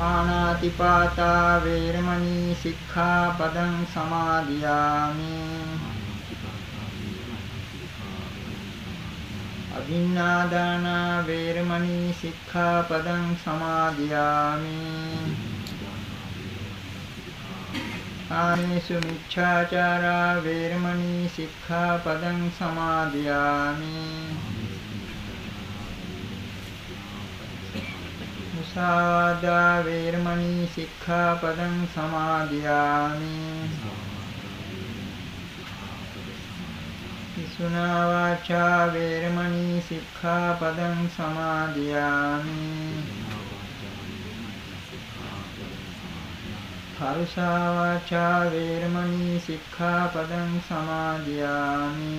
පාණාතිපාතා වේරමණී සික්ඛාපදං සමාදියාමි. අදින්නාදාන වේරමණී සික්ඛාපදං සමාදියාමි. ආනේසු මිච්ඡාචාරා වේරමණී සික්ඛාපදං සමාදියාමි. මුසාවාදා වේරමණී සික්ඛාපදං සමාදියාමි. විසුනා වාචා වේරමණී සික්ඛාපදං සමාදියාමි. කරුෂා වාචා වේරමණී සික්ඛාපදං සමාදියාමි.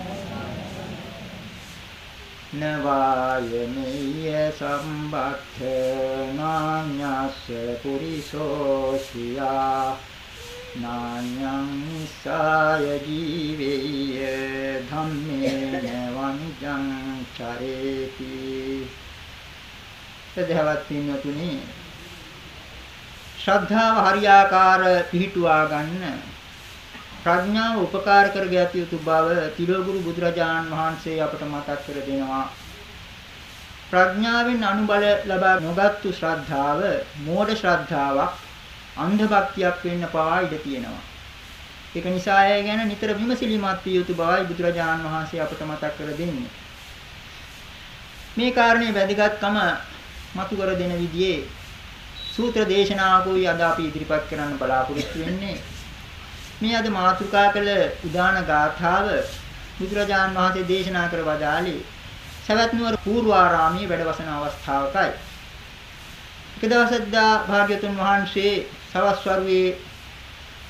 නවායමෙය සම්බත්ත නාඤ්ඤස්ස පුරිසෝසියා නාඤ්ඤං නිසාය ජීවේය ධම්මේන වංචං චරේති සදහවත් පින්වතුනි ශ්‍රද්ධාව හරියාකාර පිහිටුවා ගන්න ප්‍රඥාව උපකාර කරගත යුතු බව තිලෝගුරු බුදුරජාණන් වහන්සේ අපට මතක් කර දෙනවා. ප්‍රඥාවෙන් අනුබල ලබා නොගත්තු ශ්‍රද්ධාව මෝඩ ශ්‍රද්ධාවක් අන්ධ භක්තියක් වෙන්න පවා ඉඩ තියෙනවා. ඒක නිසා ඒ ගැන නිතර විමසිලිමත් විය යුතු බවයි බුදුරජාණන් වහන්සේ අපට මතක් කර දෙන්නේ. මේ කාරණේ වැදගත්කම මතු කර දෙන විදිහේ සූත්‍ර දේශනාවකෝයි අද අපි ඉදිරිපත් කරන්න බලාපොරොත්තු වෙන්නේ මේ අද මාතෘකා කළ උදාන ගාථාව බුදුරජාන් වහන්සේ දේශනා කර වදාළේ සවැත් නුවර පූර්වාරාමයේ වැඩවසන අවස්ථාවකයි. එක දවසක් දා භාග්‍යතුන් වහන්සේ සවස් වරුවේ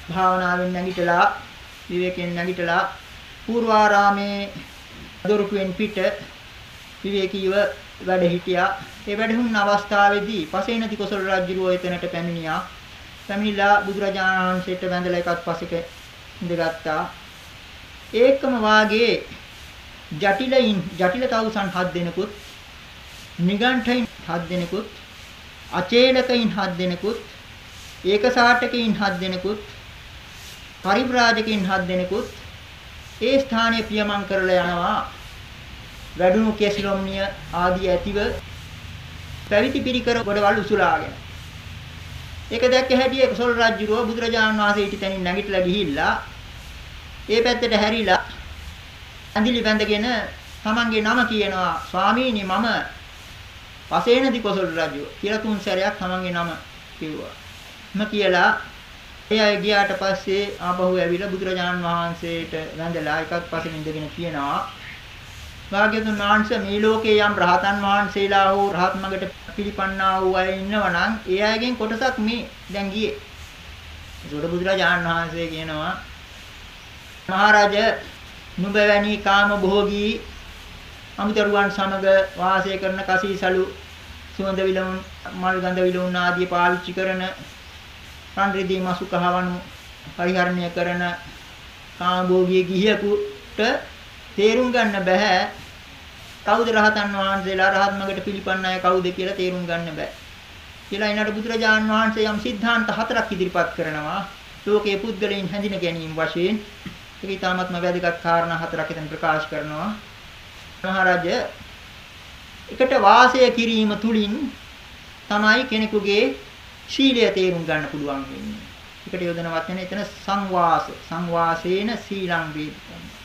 භාවනාවෙන් නැගිටලා විවේකයෙන් නැගිටලා පූර්වාරාමේ දොරටුවෙන් පිට විවේකීව වැඩ හිටියා. ඒ වැඩහුන් අවස්ථාවේදී පසේනති කොසල් රජුරෝ එතනට පැමිණියා. පැමිණිලා බුදුරජාණන් වහන්සේට වැඳලා එකත් පසෙක ඉඳගත්තා. ඒකම වාගේ ජටිලයින් ජටිල තවුසන් හත් දෙනෙකුත් නිගණ්ඨයින් හත් දෙනෙකුත් අචේලකයින් හත් දෙනෙකුත් ඒකසාටකයින් හත් දෙනෙකුත් පරිබ්‍රාජකයින් හත් දෙනෙකුත් ඒ ස්ථානයේ පියමන් කරලා යනවා වැඩුණු කෙස්ලොම්නිය ආදී ඇතිව පැවිදි පිරිකර ගොඩවල් උසුලාගෙන ඒක දැක්ක හැටියේ කොසල් රජුරෝ බුදුරජාණන් වහන්සේ ඊට තැනින් නැගිටලා ගිහිල්ලා ඒ පැත්තට හැරිලා ඇඳිලි බැඳගෙන තමන්ගේ නම කියනවා ස්වාමීනි මම පසේනදි කොසල් රජු කියලා තුන් සැරයක් තමන්ගේ නම කිව්වා. ම කියලා ඒ අය ගියාට පස්සේ ආපහු ඇවිල්ලා බුදුරජාණන් වහන්සේට වැඳලා එකත් පස්සෙන් ඉඳගෙන කියනවා භාග්‍යතුන් වහන්සේ මේ ලෝකේ යම් රහතන් වහන්සේලා හෝ රහත් මගට පිළිපන්නා වූ අය ඉන්නවනම් ඒ අයගෙන් කොටසක් මේ දැන් ගියේ. ඒකට බුදුරජාණන් වහන්සේ කියනවා මහරජ නුඹ වැනි කාම භෝගී අමුතරුවන් සමග වාසය කරන කසීසලු සුවඳ විලවුන් මල් ගඳ විලවුන් ආදී පාවිච්චි කරන රන් රිදී මසු කහවණු පරිහරණය කරන කාම භෝගී ගිහියෙකුට තේරුම් ගන්න බෑ කවුද රහතන් වහන්සේලා රහත් මගට පිළිපන්න අය කවුද කියලා තේරුම් ගන්න බෑ. කියලා ඊනට බුදුරජාන් වහන්සේ යම් සිද්ධාන්ත හතරක් ඉදිරිපත් කරනවා. ලෝකයේ පුද්ගලයන් හැඳින ගැනීම වශයෙන් ඒක ඊටාත්ම වැදගත් කාරණා හතරක් එතන ප්‍රකාශ කරනවා. මහරජ එකට වාසය කිරීම තුලින් තමයි කෙනෙකුගේ ශීලය තේරුම් ගන්න පුළුවන් වෙන්නේ. එකට යොදන වචනේ එතන සංවාස සංවාසේන සීලං වේදිතං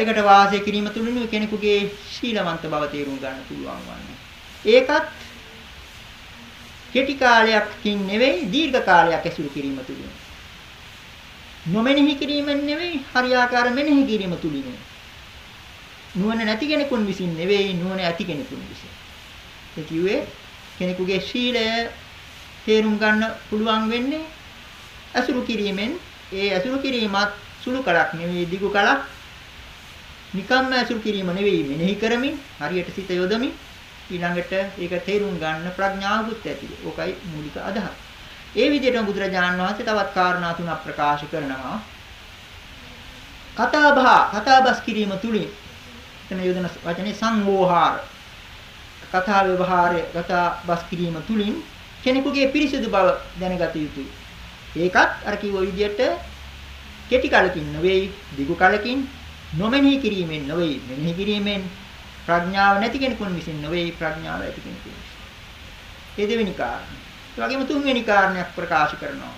එකට වාසය කිරීම තුළින් කෙනෙකුගේ ශීලවන්ත බව තේරුම් ගන්න පුළුවන් වන්නේ. ඒකත් කෙටි කාලයක්කින් නෙවෙයි දීර්ඝ කාලයක් ඇසුරු කිරීම තුළින්. නොමෙනෙහි කිරීමෙන් නෙවෙයි හරියාකාර මෙනෙහි කිරීම තුළින්. නුවණ නැති කෙනෙකුන් විසින් නෙවෙයි නුවණ ඇති කෙනෙකුන් විසින්. ඒ කිව්වේ කෙනෙකුගේ ශීලය තේරුම් ගන්න පුළුවන් වෙන්නේ ඇසුරු කිරීමෙන් ඒ ඇසුරු කිරීමත් සුළු කලක් නෙවෙයි දිගු කලක් නිකම්ම ඇසුරු කිරීම නෙවෙයි මෙනෙහි කරමින් හරියට සිත යොදමින් ඊළඟට ඒක තේරුම් ගන්න ප්‍රඥාවකුත් ඇති. ඕකයි මූලික අදහස. ඒ විදිහටම බුදුරජාණන් වහන්සේ තවත් කාරණා තුනක් ප්‍රකාශ කරනවා. කතාබහ කතාබස් කිරීම තුලින් එතන යොදන වචනේ සංවෝහාර කතා ව්‍යවහාරය කතාබස් කිරීම තුලින් කෙනෙකුගේ පිරිසිදු බව දැනගත යුතුයි. ඒකත් අර කිව්ව විදිහට කෙටි කලකින් නෙවෙයි දිගු කලකින් නොමෙනෙහි කිරීමෙන් නොවේ මෙනෙහි කිරීමෙන් ප්‍රඥාව නැති කෙනෙකුන් විසින් නොවේ ප්‍රඥාව ඇති කෙනෙකුන් විසින්. ඒ දෙවෙනි කාරණය. ඒ වගේම තුන්වෙනි කාරණයක් ප්‍රකාශ කරනවා.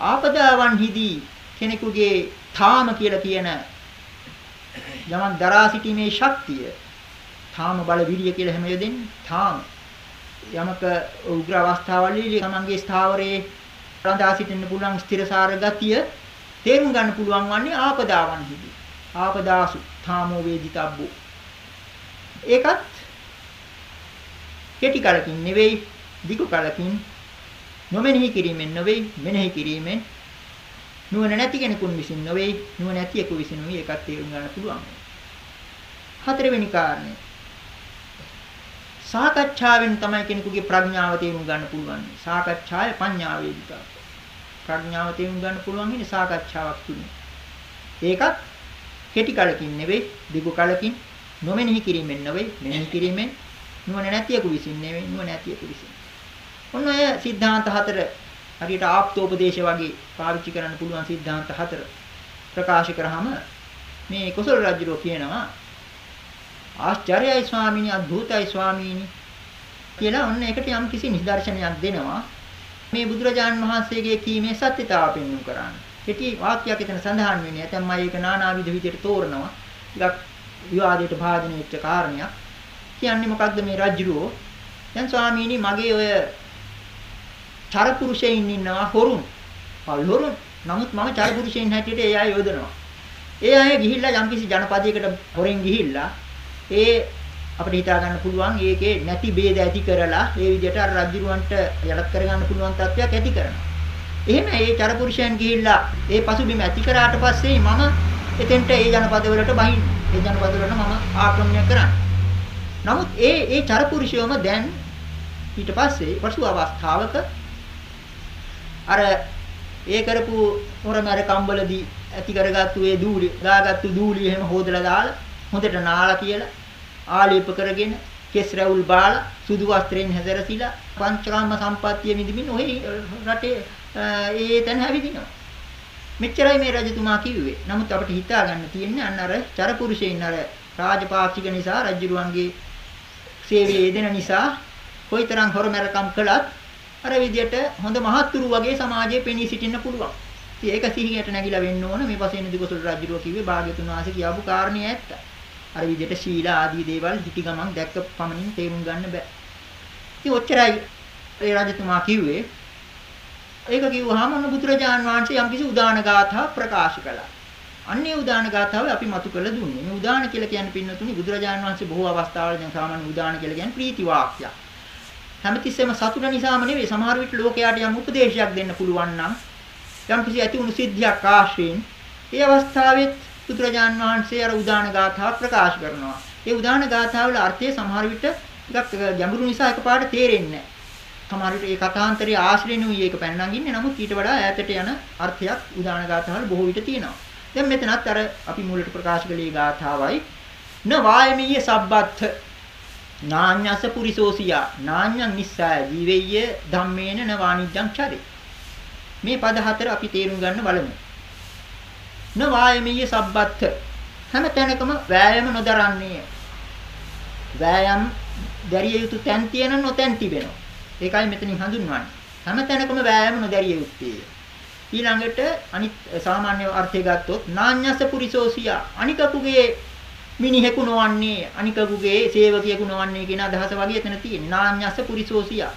ආපදාවන් හිදී කෙනෙකුගේ තාම කියලා කියන යමක් දරා සිටීමේ ශක්තිය තාම බල විරිය කියලා හැම යදෙන්නේ තාම යමක උග්‍ර අවස්ථාවලදී තමන්ගේ ස්ථාවරයේ රඳා සිටින්න පුළුවන් ස්ථිරසාර ගතිය තේරුම් ගන්න පුළුවන් වන්නේ ආපදාවන් හිදී ආපදාසු ථාමෝ වේදිතබ්බෝ. ඒකත් කෙටි කලකින් නෙවෙයි දිගු කලකින් නොමෙනෙහි කිරීමෙන් නෙවෙයි මෙනෙහි කිරීමෙන් නුවණ නැති කෙනෙකුන් විසින් නෙවෙයි නුවණ ඇතියෙකු විසින් නෙවෙයි ඒකත් තේරුම් ගන්න පුළුවන්. හතරවෙනි කාරණය. සාකච්ඡාවෙන් තමයි කෙනෙකුගේ ප්‍රඥාව තේරුම් ගන්න පුළුවන්. සාකච්ඡාය පඤ්ඤා වේදිකාව ප්‍රඥාව තේරුම් ගන්න පුළුවන් ඉන්නේ සාකච්ඡාවක් තුනේ ඒකත් කෙටි කලකින් නෙවෙයි දිගු කලකින් නොමෙනෙහි කිරීමෙන් නෙවෙයි මෙනෙහි කිරීමෙන් නුවණ නැතියෙකු විසින් නෙවෙයි නුවණ නැතියෙකු විසින්. ඔන්න ඔය සිද්ධාන්ත හතර හරියට ආප්තෝපදේශ වගේ පාවිච්චි කරන්න පුළුවන් සිද්ධාන්ත හතර ප්‍රකාශ කරාම මේ කුසල රජුරෝ කියනවා ආශ්චර්යයි ස්වාමීනි අද්භූතයි ස්වාමීනි කියලා ඔන්න ඒකට යම් කිසි නිදර්ශනයක් දෙනවා. මේ බුදුරජාන් වහන්සේගේ කීමේ සත්‍යතාව පෙන්වන්න කරන්නේ. කෙටි වාක්‍යයක් එතන සඳහන් වෙන්නේ. නැත්නම් මම ඒක නානාවිධ විදිහට තෝරනවා. ටිකක් විවාදයට භාජනය වෙච්ච කාරණයක්. කියන්නේ මොකක්ද මේ රජුරෝ? දැන් ස්වාමීනි මගේ ඔය චරපුරුෂයින් ඉන්නවා හොරුන්. පල්හොරුන්. නමුත් මම චරපුරුෂයින් හැටියට ඒ අය යොදනවා. ඒ අය ගිහිල්ලා යම්කිසි ජනපදයකට හොරෙන් ගිහිල්ලා ඒ අපිට හිතා ගන්න පුළුවන් ඒකේ නැති ભેද ඇති කරලා ඒ විදිහට අර රජුරවන්ට යටත් කරගන්න පුළුවන් තත්ත්වයක් ඇති කරනවා. එහෙම ඒ චරපුරුෂයන් ගිහිල්ලා ඒ පසුබිම ඇති කරාට පස්සේ මම එතෙන්ට ඒ ජනපදවලට බහින්න. ඒ ජනපදවලට මම ආක්‍රමණය කරන්න. නමුත් ඒ ඒ චරපුරුෂයෝම දැන් ඊට පස්සේ පසු අවස්ථාවක අර ඒ කරපු හොරමර කම්බලදී ඇති කරගත්තු ඒ දූලි දාගත්තු දූලි එහෙම හොදලා දාලා හොඳට නාලා කියලා ආලේප කරගෙන කෙස් රැවුල් බාලා සුදු වස්ත්‍රයෙන් හැදරසිලා පංචකාම සම්පත්තිය විඳින්න ඔය රටේ ඒ තැන හැවිදිනවා. මෙච්චරයි මේ රජතුමා කිව්වේ. නමුත් අපිට හිතා ගන්න තියෙන්නේ අන්න අර චරපුරුෂයින් අර රාජපාක්ෂික නිසා රජුරුවන්ගේ සේවයේ යෙදෙන නිසා කොයිතරම් හොරමරකම් කළත් අර විදියට හොඳ මහත්තුරු වගේ සමාජයේ පෙනී සිටින්න පුළුවන්. ඉතින් ඒක සිහියට නැగిලා වෙන්න ඕන මේ පසේන දිගසොල් රජුරුව කිව්වේ භාග්‍යතුන් වහන්සේ කියාපු කාරණේ ඇත්ත. අර විදියට ශීල ආදී දේවල් හිටි ගමන් දැක්ක පමණින් තේරුම් ගන්න බෑ. ඉතින් ඔච්චරයි ඒ රජතුමා කිව්වේ. ඒක කිව්වහම ඔන්න බුදුරජාන් වහන්සේ යම්කිසි උදාන ගාථා ප්‍රකාශ කළා. අන්නේ උදාන ගාථාව අපි මතු කළ දුන්නේ. මේ උදාන කියලා කියන්නේ පින්නතුනි බුදුරජාන් වහන්සේ බොහෝ අවස්ථාවල දැන් සාමාන්‍ය උදාන කියලා කියන්නේ ප්‍රීති වාක්‍යයක්. හැමතිස්සෙම සතුට නිසාම නෙවෙයි සමහර විට ලෝකයට යම් උපදේශයක් දෙන්න පුළුවන් නම් යම්කිසි ඇති වුණු සිද්ධියක් ආශ්‍රයෙන් ඒ අවස්ථාවෙත් බුදුරජාන් වහන්සේ අර උදාන ගාථා ප්‍රකාශ කරනවා. ඒ උදාන ගාථාවල අර්ථය සමහර විට ටිකක් ගැඹුරු නිසා එකපාරට තේරෙන්නේ නැහැ. සමහර විට ඒ කථාන්තරයේ ආශ්‍රයෙන් උයි ඒක පැන නගින්නේ. නමුත් ඊට වඩා ඈතට යන අර්ථයක් උදාන ගාථාවල බොහෝ විට තියෙනවා. දැන් මෙතනත් අර අපි මුලට ප්‍රකාශ කළේ ගාථාවයි. න වායමීය සබ්බත්ථ නාඤ්ඤස පුරිසෝසියා නාඤ්ඤං නිස්සාය ජීවෙය්‍ය ධම්මේන න වාණිජ්ජං චරේ. මේ පද හතර අපි තේරුම් ගන්න බලමු. න වායමීය සබ්බත්ථ හැම තැනකම වෑයම නොදරන්නේ වෑයම් දැරිය යුතු තැන් තියෙන නොතැන් තිබෙනවා. ඒකයි මෙතනින් හඳුන්වන්නේ. හැම තැනකම වෑයම නොදැරිය යුත්තේ. ඊළඟට අනිත් සාමාන්‍ය අර්ථය ගත්තොත් නාඤ්ඤස පුරිසෝසියා. අනිකකුගේ මිනිහෙකු නොවන්නේ අනිකකුගේ සේවකියෙකු නොවන්නේ කියන අදහස වගේ එතන තියෙන්නේ. නාඤ්ඤස පුරිසෝසියා.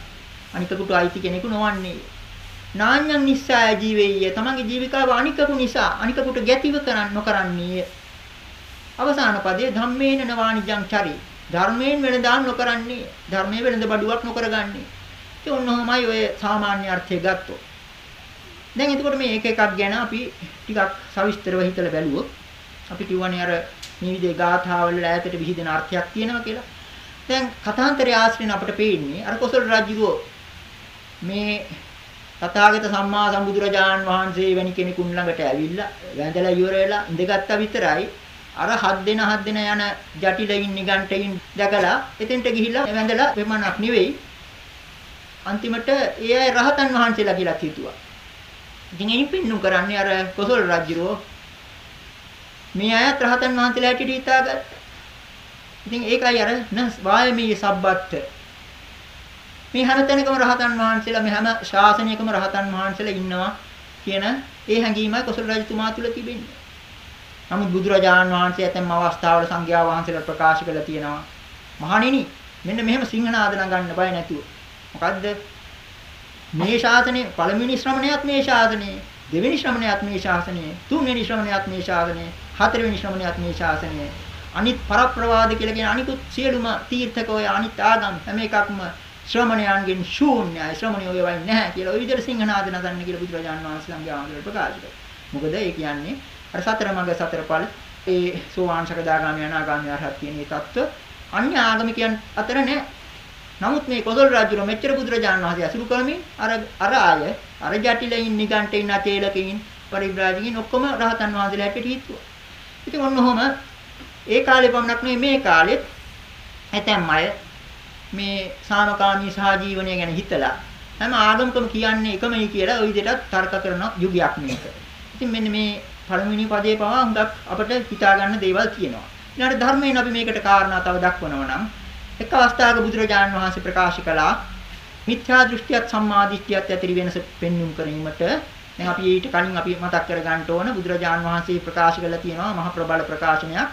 අනිකකුට අයිති කෙනෙකු නොවන්නේ. නාඤ්ඤං නිස්සාය ජීවෙය්‍ය තමන්ගේ ජීවිකාව අනිකකු නිසා අනිකකුට ගැතිව කරන් නොකරන්නේ අවසාන පදයේ ධම්මේන නවානිජං චරි. ධර්මයෙන් වෙනදාම් නොකරන්නේ ධර්මයේ වෙනද බඩුවක් නොකරගන්නේ. ඒ ඔන්නෝමයි ඔය සාමාන්‍ය අර්ථය ගත්තොත් දැන් එතකොට මේ එක එකක් ගැන අපි ටිකක් සවිස්තරව හිතලා බැලුවොත් අපි කියවනේ අර මේ විදිහේ ගාථාවල ඈතට විහිදෙන අර්ථයක් තියෙනවා කියලා. දැන් කථාන්තරය ආශ්‍රයෙන් අපිට පේන්නේ අර කොසල් රජුරෝ මේ තථාගත සම්මා සම්බුදුරජාන් වහන්සේ වැනි කෙනෙකුන් ළඟට ඇවිල්ලා වැඳලා ඉවර වෙලා ඉඳගත්තා විතරයි අර හත් දෙන හත් දෙන යන ජටිලයින් නිගන්ටයින් දැකලා එතෙන්ට ගිහිල්ලා වැඳලා වෙමනක් නෙවෙයි අන්තිමට ඒ අය රහතන් වහන්සේලා කියලා හිතුවා. ඉතින් එයින් පින්නු කරන්නේ අර කොසල් රජුරෝ මේ අයත් රහතන් වහන්සේලා හැටියට හිතාගත්තා. ඉතින් ඒකයි අර න වායමී සබ්බත් මේ හැම තැනකම රහතන් වහන්සේලා මේ හැම ශාසනයකම රහතන් වහන්සේලා ඉන්නවා කියන ඒ හැඟීමයි කොසල් රජතුමා තුල තිබෙන්නේ. නමුත් බුදුරජාණන් වහන්සේ ඇතැම් අවස්ථාවල සංඝයා වහන්සේලා ප්‍රකාශ කළා තියෙනවා. මහණෙනි මෙන්න මෙහෙම සිංහනාද නගන්න බය නැතුව. මොකද්ද? මේ ශාසනය පළවෙනි ශ්‍රමණයත් මේ ශාසනය දෙවෙනි ශ්‍රමණයත් මේ ශාසනය තුන්වෙනි ශ්‍රමණයත් මේ ශාසනය හතරවෙනි ශ්‍රමණයත් මේ ශාසනය අනිත් පරප්‍රවාද කියලා කියන අනිකුත් සියලුම තීර්ථක ඔය අනිත් ආගම් හැම එකක්ම ශ්‍රමණයන්ගෙන් ශූන්‍යයි ශ්‍රමණියෝ වයින් නැහැ කියලා ඔය විදිහට සිංහනාද නදන්න කියලා බුදුරජාණන් වහන්සේලාගේ ආමරණ ප්‍රකාශ කරා. මොකද ඒ කියන්නේ අර සතර මඟ සතර ඵල ඒ සෝවාන් සකදාගාමී අනාගාමී අරහත් කියන මේ தত্ত্ব අන්‍ය ආගමිකයන් අතර නැහැ. නමුත් මේ කොසල් රජුර මෙච්චර බුදුරජාණන් වහන්සේ අසුරු කරමින් අර අර ආය අර ජටිලයින් නිගන්ටින් අතේලකින් පරිබ්‍රාජකින් ඔක්කොම රහතන් වහන්සේලා හැටියට හිතුවා. ඉතින් ඔන්න ඔහම ඒ කාලේ පමණක් නෙවෙයි මේ කාලෙත් ඇතැම් අය මේ සාමකාමී සහජීවනය ගැන හිතලා හැම ආගමකම කියන්නේ එකමයි කියලා ওই විදිහට තර්ක කරන යුගයක් මේක. ඉතින් මෙන්න මේ පළවෙනි පදේ පවා හුඟක් අපිට හිතා ගන්න දේවල් තියෙනවා. ඊළඟට ධර්මයෙන් අපි මේකට කාරණා තව දක්වනවා නම් එක් අවස්ථාවක බුදුරජාණන් වහන්සේ ප්‍රකාශ කළා මිත්‍යා දෘෂ්ටියත් සම්මා දිට්ඨියත් ඇතිරි වෙනස පෙන්눔 කිරීමට දැන් අපි ඊට කලින් අපි මතක් කර ගන්න ඕන බුදුරජාණන් වහන්සේ ප්‍රකාශ කළා තියෙනවා මහ ප්‍රබල ප්‍රකාශනයක්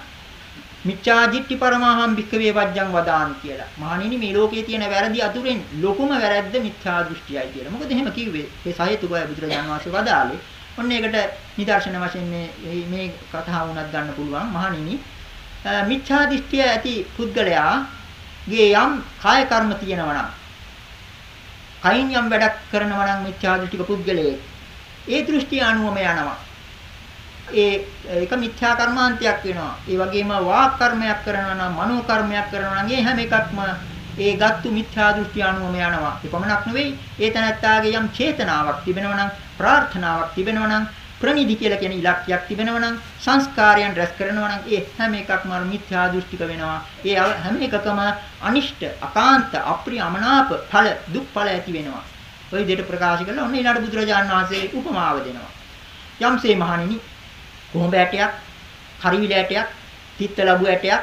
මිච්ඡා දිට්ඨි පරමාහම් භික්ඛවේ වජ්ජං වදාන් කියලා. මහණෙනි මේ ලෝකයේ තියෙන වැරදි අතුරෙන් ලොකුම වැරද්ද මිත්‍යා දෘෂ්ටියයි කියලා. මොකද එහෙම කිව්වේ? ඒ සහේතුකය බුදුරජාණන් වහන්සේ වදාළේ ඔන්න ඒකට නිදර්ශන වශයෙන් මේ මේ කතාව උනත් ගන්න පුළුවන් මහණෙනි මිච්ඡා දිෂ්ඨිය ඇති පුද්ගලයාගේ යම් කාය කර්ම තියෙනවා නම් කයින් යම් වැඩක් කරනවා නම් මිච්ඡා දෘෂ්ටික පුද්ගලයේ ඒ දෘෂ්ටි අනුවම යනවා ඒ ඒක මිත්‍යා කර්මාන්තයක් වෙනවා. ඒ වගේම වාක් කර්මයක් කරනවා නම් මනෝ කර්මයක් කරනවා නම් ඒ හැම එකක්ම ඒ ගත්තු මිත්‍යා දෘෂ්ටි අනුවම යනවා. ඒ පමණක් නෙවෙයි ඒ තනත්තාගේ යම් චේතනාවක් තිබෙනවා නම් ප්‍රාර්ථනාවක් තිබෙනවා නම් ප්‍රනිදි කියලා කියන ඉලක්කයක් තිබෙනවා නම් සංස්කාරයන් රැස් කරනවා නම් ඒ හැම එකක්ම මිත්‍යා දෘෂ්ටික වෙනවා. ඒ හැම එකකම අනිෂ්ට, අකාන්ත, අප්‍රිය, අමනාප ඵල, දුක් ඵල ඇති වෙනවා. ඔය විදිහට ප්‍රකාශ කරලා ඔන්න ඊළඟ බුදුරජාණන් වහන්සේ උපමාව දෙනවා. යම්සේ මහණෙනි කොහොඹ ඇටයක්, කරිවිල ඇටයක්, තිත්ත ලැබු ඇටයක්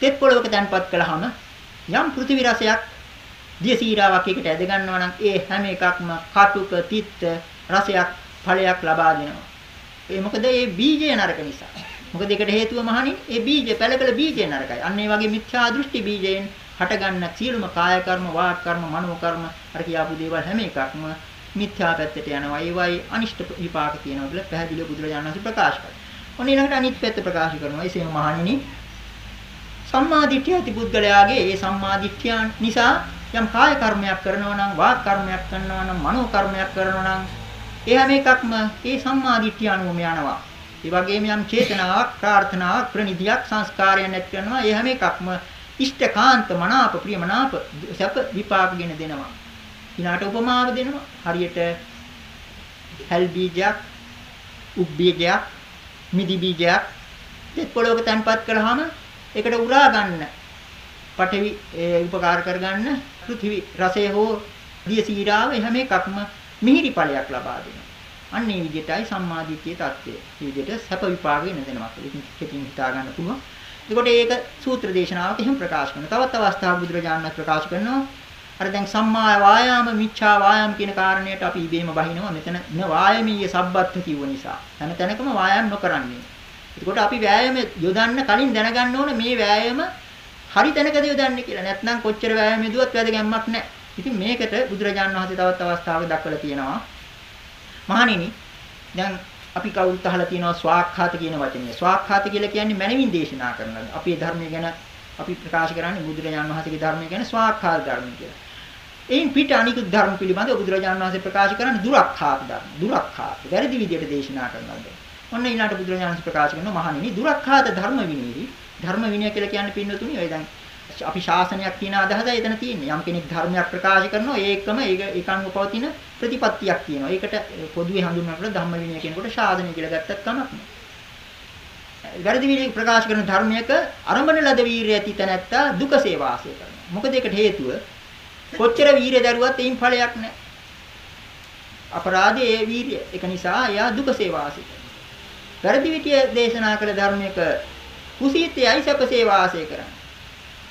තෙත් පොළවක තැන්පත් කළාම යම් පෘථිවි රසයක් දියසීරාවක් එකට ඇද ගන්නවා නම් ඒ හැම එකක්ම කටුක තිත්ත රසයක් ඵලයක් ලබා දෙනවා. ඒ මොකද මේ බීජය නරක නිසා. මොකද ඒකට හේතුව මහණින් ඒ බීජ පැලකල බීජය නරකයි. අන්න ඒ වගේ මිත්‍යා දෘෂ්ටි බීජයෙන් හටගන්න සියලුම කාය කර්ම, වාක් කර්ම, මනෝ කර්ම අර කියාපු දේවල් හැම එකක්ම මිත්‍යා පැත්තට යනවා. ඒවයි අනිෂ්ට විපාක තියෙනවා කියලා පැහැදිලිව බුදුරජාණන් වහන්සේ ප්‍රකාශ කරා. ඔන්න ඊළඟට අනිත් පැත්ත ප්‍රකාශ කරනවා. එසේම මහණෙනි සම්මාදිට්ඨිය ඇති පුද්ගලයාගේ ඒ සම්මාදිට්ඨිය නිසා යම් කාය කර්මයක් කරනවා නම් වාක් කර්මයක් කරනවා නම් මනෝ කර්මයක් කරනවා නම් ඒ හැම එකක්ම ඒ සම්මාදිට්ඨිය අනුවම යනවා. ඒ වගේම යම් චේතනාවක්, ප්‍රාර්ථනාවක්, ප්‍රනිධියක්, සංස්කාරයක් නැති කරනවා. ඒ හැම එකක්ම ඉෂ්ඨකාන්ත මනාප ප්‍රියමනාප සැප විපාකගෙන දෙනවා. ඊනාට උපමාව දෙනවා. හරියට හැල් බීජයක්, උක් බීජයක්, මිදි බීජයක් දෙත් පොළොවක තැන්පත් කළාම ඒකට උරා ගන්න පඨවි උපකාර කරගන්න පෘථිවි රසය හෝ දිය සීරාව හැම එකක්ම මිහිරි ඵලයක් ලබා දෙනවා. අන්න ඒ විදිහටයි සම්මාදිට්ඨියේ தත්ත්වය. මේ විදිහට සැප විපාක වෙන දෙනවා. ඉතින් කෙටින් හිතා ගන්න පුළුවන්. එතකොට ඒක සූත්‍ර දේශනාවක එහෙම ප්‍රකාශ කරනවා. තවත් අවස්ථාවක් බුදුරජාණන් වහන්සේ ප්‍රකාශ කරනවා. අර දැන් සම්මා වායාම මිච්ඡා වායාම කියන කාරණයට අපි ඉබේම බහිනවා. මෙතන න වායමීය සබ්බත්ත කිව්ව නිසා. හැම තැනකම වායාම නොකරන්නේ. එතකොට අපි වෑයම යොදන්න කලින් දැනගන්න ඕනේ මේ වෑයම හරි තැනකද යොදන්නේ කියලා. නැත්නම් කොච්චර වෑයම යදුවත් වැදගැම්මක් නැහැ. ඉතින් මේකට බුදුරජාණන් වහන්සේ තවත් අවස්ථාවක දක්වලා තියෙනවා. මහණෙනි දැන් අපි කවුරුත් අහලා තියෙනවා ස්වාක්ඛාත කියන වචනේ. ස්වාක්ඛාත කියලා කියන්නේ මනමින් දේශනා කරන. අපේ ධර්මය ගැන අපි ප්‍රකාශ කරන්නේ බුදුරජාණන් වහන්සේගේ ධර්මය ගැන ස්වාක්ඛාත ධර්ම කියලා. එයින් පිට අනිකුත් ධර්ම පිළිබඳව බුදුරජාණන් වහන්සේ ප්‍රකාශ කරන්නේ දුරක්ඛාත ධර්ම. දුරක්ඛාත. වැරදි විදියට දේශනා කරනවා. ඔන්න ඊළඟට බුදුරජාණන් වහන්සේ ප්‍රකාශ කරනවා මහණෙනි දුරක්ඛාත ධර්ම විනේහි. ධර්ම විනය කියලා කියන්නේ පින්නතුනි ඔය දැන් අපි ශාසනයක් කියන අදහසයි එතන තියෙන්නේ. යම් කෙනෙක් ධර්මයක් ප්‍රකාශ කරනවා ඒකම ඒක ඒකන්ව පවතින ප්‍රතිපත්තියක් තියෙනවා. ඒකට පොදුවේ හඳුන්වනකොට ධම්ම විනය කියනකොට ශාසනය කියලා ගත්තත් කමක් නෑ. වැරදි විදිහට ප්‍රකාශ කරන ධර්මයක අරඹන ලද වීරිය ඇති තැනැත්තා දුකසේ වාසය කරනවා. මොකද ඒකට හේතුව කොච්චර වීරිය දරුවත් ඒන් ඵලයක් නැහැ. අපරාධයේ ඒ වීරිය. ඒක නිසා එයා දුකසේ වාසය කරනවා. වැරදි විදිහට දේශනා කළ ධර්මයක කුසීතයයි සැපසේ වාසය කරන්නේ.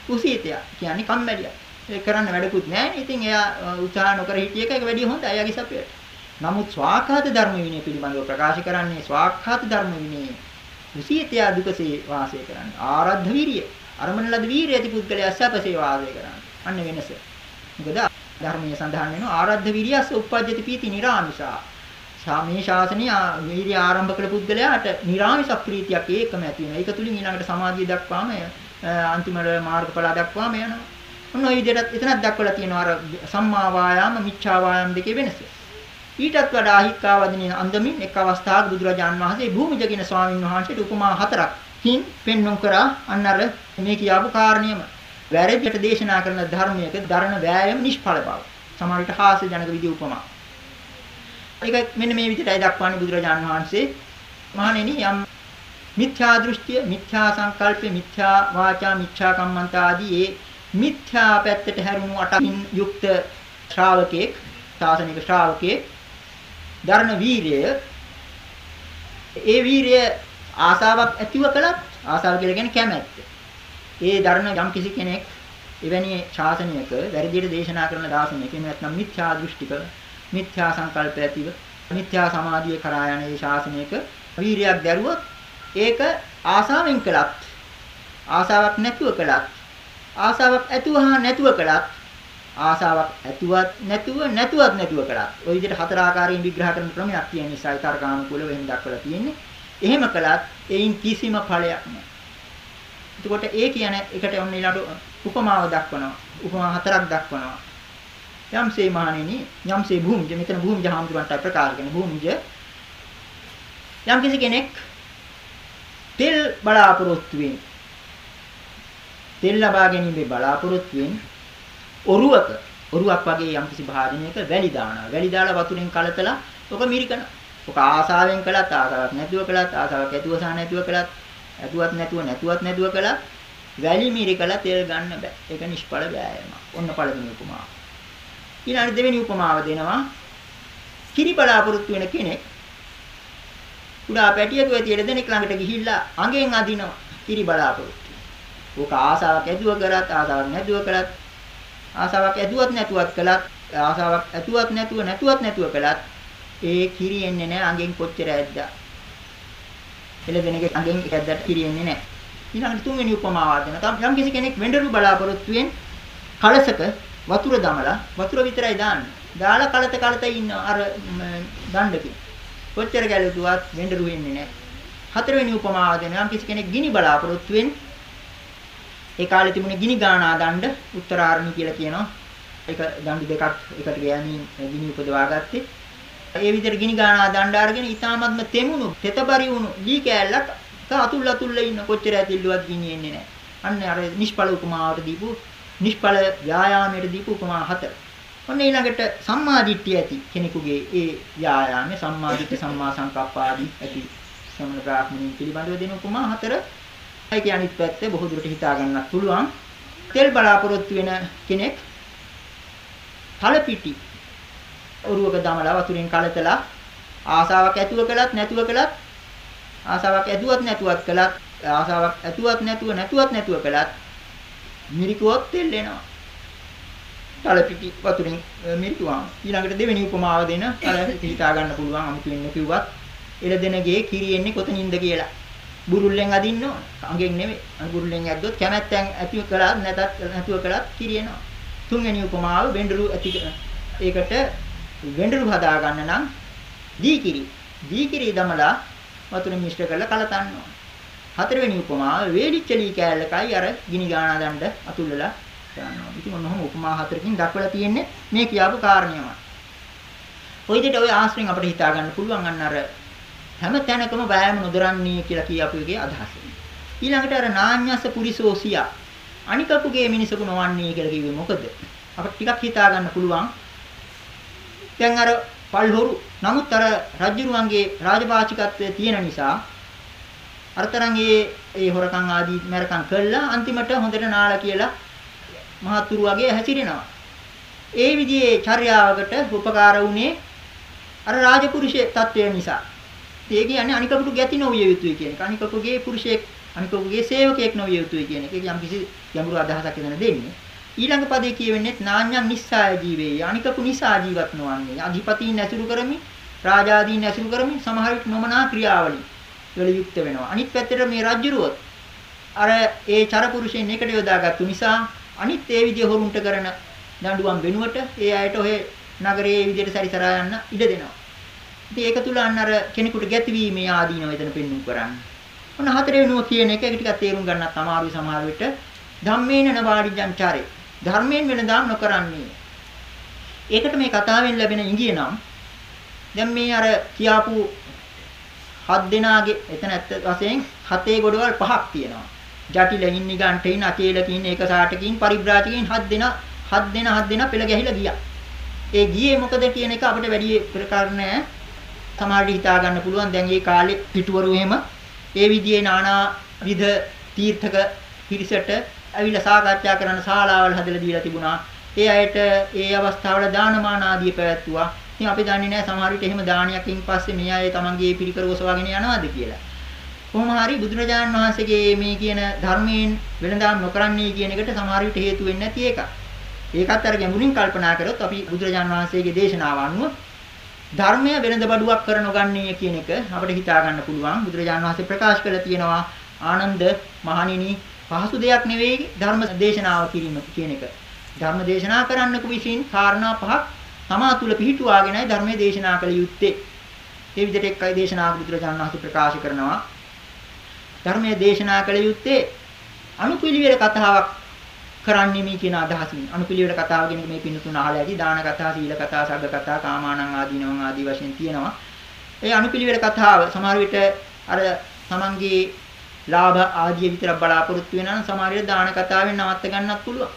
කුසීතය කියන්නේ කම්මැලියා. ඒ කරන්න වැඩකුත් නැහැ. ඉතින් එයා උත්සාහ නොකර හිටිය එක ඒක වැඩිය හොඳයි. එයාගේ සපයට. නමුත් ස්වාඛාත ධර්ම විනය පිළිබඳව ප්‍රකාශ කරන්නේ ස්වාඛාත ධර්ම විනය කුසීතය දුකසේ වාසය කරන්නේ. ආරද්ධ වීරිය. අරමන ලද වීරිය ඇති පුද්ගලයා සැපසේ වාසය කරන්නේ. අන්න වෙනස. මොකද ධර්මයේ සඳහන් වෙනවා ආරද්ධ වීරියස් උප්පජ්ජති පීති නිරාමිසා. මේ ශාසනය වීර්ය ආරම්භ කළ පුද්ගලයාට නිර්ාමිස ප්‍රීතියක් ඒකම ඇති වෙනවා. ඒක තුලින් ඊළඟට සමාධිය දක්වාම අන්තිමට මාර්ගඵල දක්වාම යනවා. ඔන්න ඔය විදිහට එතනක් දක්වලා තියෙනවා අර සම්මා වායාම මිච්ඡා වායාම දෙකේ වෙනස. ඊටත් වඩා හික්කාවදින අන්දමින් එක් අවස්ථාවක බුදුරජාන් වහන්සේ භූමිජගින ස්වාමීන් වහන්සේට උපමා හතරක් හින් පෙන්වුම් කරා අන්න අර මේ කියාපු කාරණියම වැරදියට දේශනා කරන ධර්මයක දරණ වෑයම නිෂ්ඵල බව. සමහරවිට හාස්‍ය ජනක විදි උපමා. ඒක මෙන්න මේ විදිහටයි දක්වන්නේ බුදුරජාන් වහන්සේ. මහණෙනි යම් මිත්‍යා දෘෂ්ටිය, මිත්‍යා සංකල්පය, මිත්‍යා වාචා, මිත්‍යා කම්මන්ත ආදී ඒ මිත්‍යා පැත්තට හැරුණු අටින් යුක්ත ශ්‍රාවකෙක්, ශාසනික ශ්‍රාවකෙක් දරණ වීරිය ඒ වීරිය ආසාවක් ඇතිව කළත් ආසාව කියලා කියන්නේ කැමැත්ත. ඒ දරණ යම් කිසි කෙනෙක් එවැනි ශාසනයක වැරදියට දේශනා කරන දාසනයක එහෙම නැත්නම් මිත්‍යා දෘෂ්ටික මිත්‍යා සංකල්ප ඇතිව මිත්‍යා සමාධිය කරා යන මේ ශාසනයක වීරියක් දැරුවොත් ඒක ආසාවෙන් කළත් ආසාවක් නැතුව කළත් ආසාවක් ඇතුව හා නැතුව කළත් ආසාවක් ඇතුවත් නැතුව නැතුවත් නැතුව කළත් ওই විදිහට හතර ආකාරයෙන් විග්‍රහ කරන ක්‍රමයක් තියෙන නිසා ඊතරකානුකූලව එහෙම දක්වලා තියෙන්නේ. එහෙම කළත් එයින් කිසිම ඵලයක් නැහැ. එතකොට ඒ කියන එකට ඔන්න ඊළඟට උපමාව දක්වනවා. උපමා හතරක් දක්වනවා. යම්සේ මහණෙනි යම්සේ භූමිජ මෙතන භූමිජ හාමුදුරන්ට ප්‍රකාශ කරන භූමිජ යම් කිසි කෙනෙක් තෙල් බලාපොරොත්තු වෙන තෙල් ලබා ගැනීමේ බලාපොරොත්තු වෙන ඔරුවක ඔරුවක් වගේ යම් කිසි භාජනයක වැලි දානවා. වැලි දාලා වතුරෙන් කලතලා ඔක මිරිකන ඔක ආසාවෙන් කළත් ආසාවක් නැතුව කළත් ආසාවක් ඇතුව සහ නැතුව කළත් ඇතුවත් නැතුව නැතුවත් නැතුව කළත් වැලි මිරිකලා තෙල් ගන්න බෑ. ඒක නිෂ්ඵල වෑයම ඔන්න පළවෙනි උපමාව. ඊළඟ දෙවෙනි උපමාව දෙනවා. කිරි බලාපොරොත්තු වෙන කෙනෙක් කුඩා පැටියෙකු ඇති දෙනෙක් ළඟට ගිහිල්ලා අඟෙන් අදිනවා කිරි බලාපොරොත්තු. ඕක ආසාවක් ඇදුව කරත් ආසාවක් නැදුව කරත් ආසාවක් ඇදුවත් නැතුවත් කළත් ආසාවක් ඇතුවත් නැතුව නැතුවත් නැතුව කළත් ඒ කිරි එන්නේ නැහැ අඟෙන් කොච්චර ඇද්දා. එළදෙනගේ අඟෙන් ඇද්දට කිරි එන්නේ නැහැ. ඊළඟට තුන්වෙනි උපමාවක් දෙනවා. යම් කිසි කෙනෙක් වෙඬරු බලාපොරොත්තුෙන් කලසක වතුර දමලා වතුර විතරයි දාන්නේ. දාලා කලත කලත ඉන්න අර දණ්ඩකින්. කොච්චර ගැලුවත් වෙඬරු වෙන්නේ නැහැ. හතරවෙනි උපමාව දෙනවා. යම් කිසි කෙනෙක් ගිනි බලාපොරොත්තු වෙන්නේ ඒ කාලේ තිබුණේ ගිනි ගානා දණ්ඩ උත්තරාරණි කියලා කියනවා. ඒක දණ්ඩු දෙකක් එකට ගෑමින් ගිනි උපදවා ගත්තේ. ඒ විදිහට ගිනි ගානා දණ්ඩ අරගෙන ඊ타මත්ම තෙමුණු, තෙතබරි වුණු දී කෑල්ලක් අතුල් අතුල්ල ඉන්න කොච්චර ඇතිල්ලුවත් ගිනි එන්නේ නැහැ. අන්න අර නිෂ්ඵල උපමාවට දීපු නිෂ්ඵල ව්‍යායාමයට දීපු උපමා හතර. ඔන්න ඊළඟට සම්මාදිට්ඨිය ඇති කෙනෙකුගේ ඒ ව්‍යායාමයේ සම්මාදිට්ඨි සම්මා සංකප්ප ආදී ඇති සමන බ්‍රාහ්මණයින් පිළිබඳව දෙන උපමා හතර ඒකේ අනිත් පැත්ත බොහෝ දුරට හිතා ගන්නත් පුළුවන්. තෙල් බලාපොරොත්තු වෙන කෙනෙක් කලපිටි ඔරුවක දමලා වතුරෙන් කලතලා ආසාවක් ඇතුව කළත් නැතුව කළත් ආසාවක් ඇදුවත් නැතුවත් කළත් ආසාවක් ඇතුවත් නැතුව නැතුවත් නැතුව කළත් මිරිකුවොත් තෙල් එනවා. කලපිටි වතුරෙන් මිරිකුවාම ඊළඟට දෙවෙනි උපමාව දෙන අර හිතා ගන්න පුළුවන් අමුතුවෙන් කිව්වත් එළදෙනගේ කිරි එන්නේ කොතනින්ද කියලා. බුරුල්ලෙන් අදින්න ඕන. අඟෙන් නෙමෙයි. බුරුල්ලෙන් ඇද්දොත් කැමැත්තෙන් ඇතිව කළත් නැතත් නැතුව කළත් කිරියනවා. තුන්වෙනි උපමාව වෙඬරු ඇති ඒකට වෙඬරු හදා ගන්න නම් දීකිරි. දීකිරි දමලා වතුර මිශ්‍ර කරලා කලතන්න ඕන. හතරවෙනි උපමාව වේලිච්චලී කෑල්ලකයි අර ගිනි ගානා දණ්ඩ අතුල්ලලා ගන්නවා. ඉතින් මොනවාම උපමා හතරකින් දක්වලා තියෙන්නේ මේ කියාපු කාරණේමයි. ඔය විදිහට ඔය ආශ්‍රයෙන් අපිට හිතා ගන්න පුළුවන් අන්න අර හැම තැනකම වෑයම නොදරන්නේ කියලා කියපු එකේ අදහස. ඊළඟට අර නාඤ්ඤස්ස පුරිසෝසියා අනිකකුගේ මිනිසකු නොවන්නේ කියලා කිව්වේ මොකද? අපිට ටිකක් හිතා ගන්න පුළුවන්. දැන් අර පල්හොරු නමුත් අර රජුරුවන්ගේ රාජපාචිකත්වයේ තියෙන නිසා අරතරන් ඒ ඒ හොරකම් ආදී මරකම් කළා අන්තිමට හොඳට නාලා කියලා මහතුරු වගේ හැසිරෙනවා. ඒ විදිහේ චර්යාවකට උපකාර වුණේ අර රාජපුරුෂයේ තත්වය නිසා. ඒ කියන්නේ අනිකකට ගැති නොවිය යුතුයි කියන එක. අනිකකගේ පුරුෂයෙක් අනිකකගේ සේවකයෙක් නොවිය යුතුයි කියන එක. යම් කිසි ගැඹුරු අදහසක් එතන දෙන්නේ. ඊළඟ පදේ කියවෙන්නේ නාඤ්ඤං නිස්සාය ජීවේ. අනිකකු නිසා ජීවත් නොවන්නේ. අධිපතීන් ඇසුරු කරමින්, රාජාදීන් ඇසුරු කරමින් සමහර විට නොමනා ක්‍රියාවලින් වල යුක්ත වෙනවා. අනිත් පැත්තට මේ රජ්ජුරුවොත් අර ඒ චරපුරුෂයන් එකට යොදාගත්තු නිසා අනිත් ඒ විදිය හොරුන්ට කරන දඬුවම් වෙනුවට ඒ අයට ඔය නගරයේ ඒ විදියට සැරිසරා යන්න ඉඩ දෙනවා. ඉතින් ඒක තුල අන්න අර කෙනෙකුට ගැතිවීමේ ආදීනව එතන පෙන්වු කරන්නේ. ඔන්න හතරවෙනුව කියන එක ඒක ටිකක් තේරුම් ගන්නත් අමාරුයි සමහර විට. ධම්මේන නවාඩිජං චාරේ. ධර්මයෙන් වෙනදාම් නොකරන්නේ. ඒකට මේ කතාවෙන් ලැබෙන ඉඟිය නම් දැන් මේ අර කියාපු හත් දෙනාගේ එතන ඇත්ත වශයෙන් හතේ ගොඩවල් පහක් තියෙනවා. ජටිලින් නිගණ්ඨයින් අචේලකින් ඒකසාටකින් පරිබ්‍රාජකින් හත් දෙනා හත් දෙනා හත් දෙනා පෙළ ගැහිලා ගියා. ඒ ගියේ මොකද කියන එක අපිට වැඩි ප්‍රකාර නැහැ. සමහරට හිතා ගන්න පුළුවන් දැන් මේ කාලේ පිටුවරු එහෙම ඒ විදිහේ নানা විද තීර්ථක පිරිසට ඇවිල්ලා සාකච්ඡා කරන ශාලාවල් හදලා දීලා තිබුණා. ඒ අයට ඒ අවස්ථාවල දානමාන ආදී පැවැත්තුවා. ඉතින් අපි දන්නේ නැහැ සමහර විට එහෙම දානයකින් පස්සේ මේ අය තමන්ගේ පිරිකර ඔසවාගෙන යනවාද කියලා. කොහොම හරි බුදුරජාණන් වහන්සේගේ මේ කියන ධර්මයෙන් වෙනදාම් නොකරන්නේ කියන එකට සමහර විට හේතු වෙන්නේ නැති එකක්. ඒකත් අර ගැඹුරින් කල්පනා කරොත් අපි බුදුරජාණන් වහන්සේගේ දේශනාව අනුව ධර්මය වෙනද බඩුවක් කර නොගන්නේ කියන එක අපිට හිතා ගන්න පුළුවන්. බුදුරජාණන් වහන්සේ ප්‍රකාශ කළා තියෙනවා ආනන්ද මහණෙනි පහසු දෙයක් නෙවෙයි ධර්ම දේශනාව කිරීම කියන එක. ධර්ම දේශනා කරන්නකු විසින් කාරණා පහක් තමා තුල පිහිටුවාගෙනයි ධර්මයේ දේශනා කළ යුත්තේ. මේ විදිහට එක්කයි දේශනාක බුදුරජාණන් වහන්සේ ප්‍රකාශ කරනවා. ධර්මයේ දේශනා කළ යුත්තේ අනුපිළිවෙල කතාවක් කරන්නේ මේ කියන අදහසින්. අනුපිළිවෙල කතාව කියන මේ පින්නතුන අහලා ඇති දාන කතා, සීල කතා, සග්ග කතා, කාමානං ආදීනවං ආදී වශයෙන් තියෙනවා. ඒ අනුපිළිවෙල කතාව සමහර විට අර තමන්ගේ ලාභ ආදී විතරක් බලාපොරොත්තු වෙනා නම් සමහර විට දාන කතාවෙන් නවත්ත ගන්නත් පුළුවන්.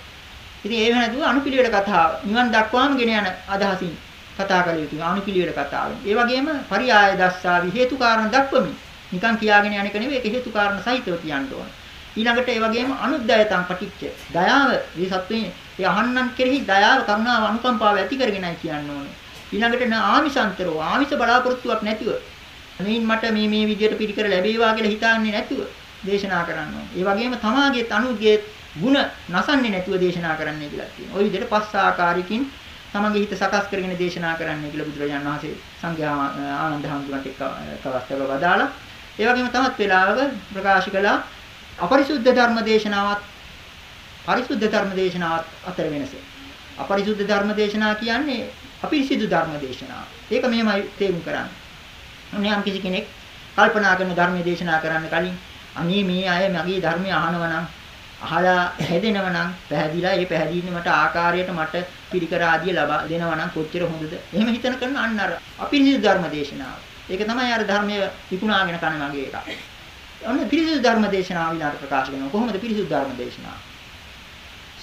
ඉතින් ඒ වෙනදුව අනුපිළිවෙල කතාව නිවන් දක්වාම ගෙන යන අදහසින් කතා කළ යුතුයි අනුපිළිවෙල කතාවෙන්. ඒ වගේම පරියාය දස්සාවි හේතු කාරණ දක්වමින් නිකන් කියාගෙන යන එක නෙවෙයි ඒක හේතු කාරණ සහිතව කියන්න ඕන. ඊළඟට ඒ වගේම අනුද්යයතං පටිච්ච දයාව මේ සත්වයේ ඒ අහන්නන් කෙරෙහි දයාව කරුණාව අනුකම්පාව ඇති කරගෙනයි කියන්න ඕනේ. ඊළඟට න ආමිසන්තරෝ ආමිස බලාපොරොත්තුවක් නැතිව මේන් මට මේ මේ විදියට පිළිකර ලැබේවා කියලා හිතන්නේ නැතුව දේශනා කරන්න ඕනේ. ඒ වගේම තමාගේත් අනුගේ ಗುಣ නසන්නේ නැතුව දේශනා කරන්නයි කියලා කියනවා. ওই විදිහට පස් ආකාරයකින් තමන්ගේ හිත සකස් කරගෙන දේශනා කරන්නයි කියලා බුදුරජාණන් වහන්සේ සංඝයා ආනන්ද හඳුනට එක්ක අවස්ථාවක වදාලා. ඒ වගේම තවත් වෙලාවක ප්‍රකාශ කළා අපරිසුද්ධ ධර්ම දේශනාවත් පරිසුද්ධ ධර්ම දේශනාවත් අතර වෙනස. අපරිසුද්ධ ධර්ම දේශනා කියන්නේ අපිරිසිදු ධර්ම දේශනාව. ඒක මෙහෙමයි තේරුම් කරන්නේ. අනේ යම් කිසි කෙනෙක් කල්පනා කරන ධර්ම දේශනා කරන්න කලින් අනේ මේ අය මගේ ධර්මය අහනවා නම් අහලා හැදෙනවා නම් පැහැදිලා ඒ පැහැදිලිනේ මට ආකාරයට මට පිළිකර ආදිය ලබා දෙනවා නම් කොච්චර හොඳද එහෙම හිතන කරන අන්න අර අපිරිසිදු ධර්ම දේශනාව ඒක තමයි අර ධර්මයේ විකුණාගෙන කන වගේ එකක් ඔන්න පිරිසිදු ධර්ම දේශනාව විලාට ප්‍රකාශ කරනවා කොහොමද පිරිසිදු ධර්ම දේශනාව?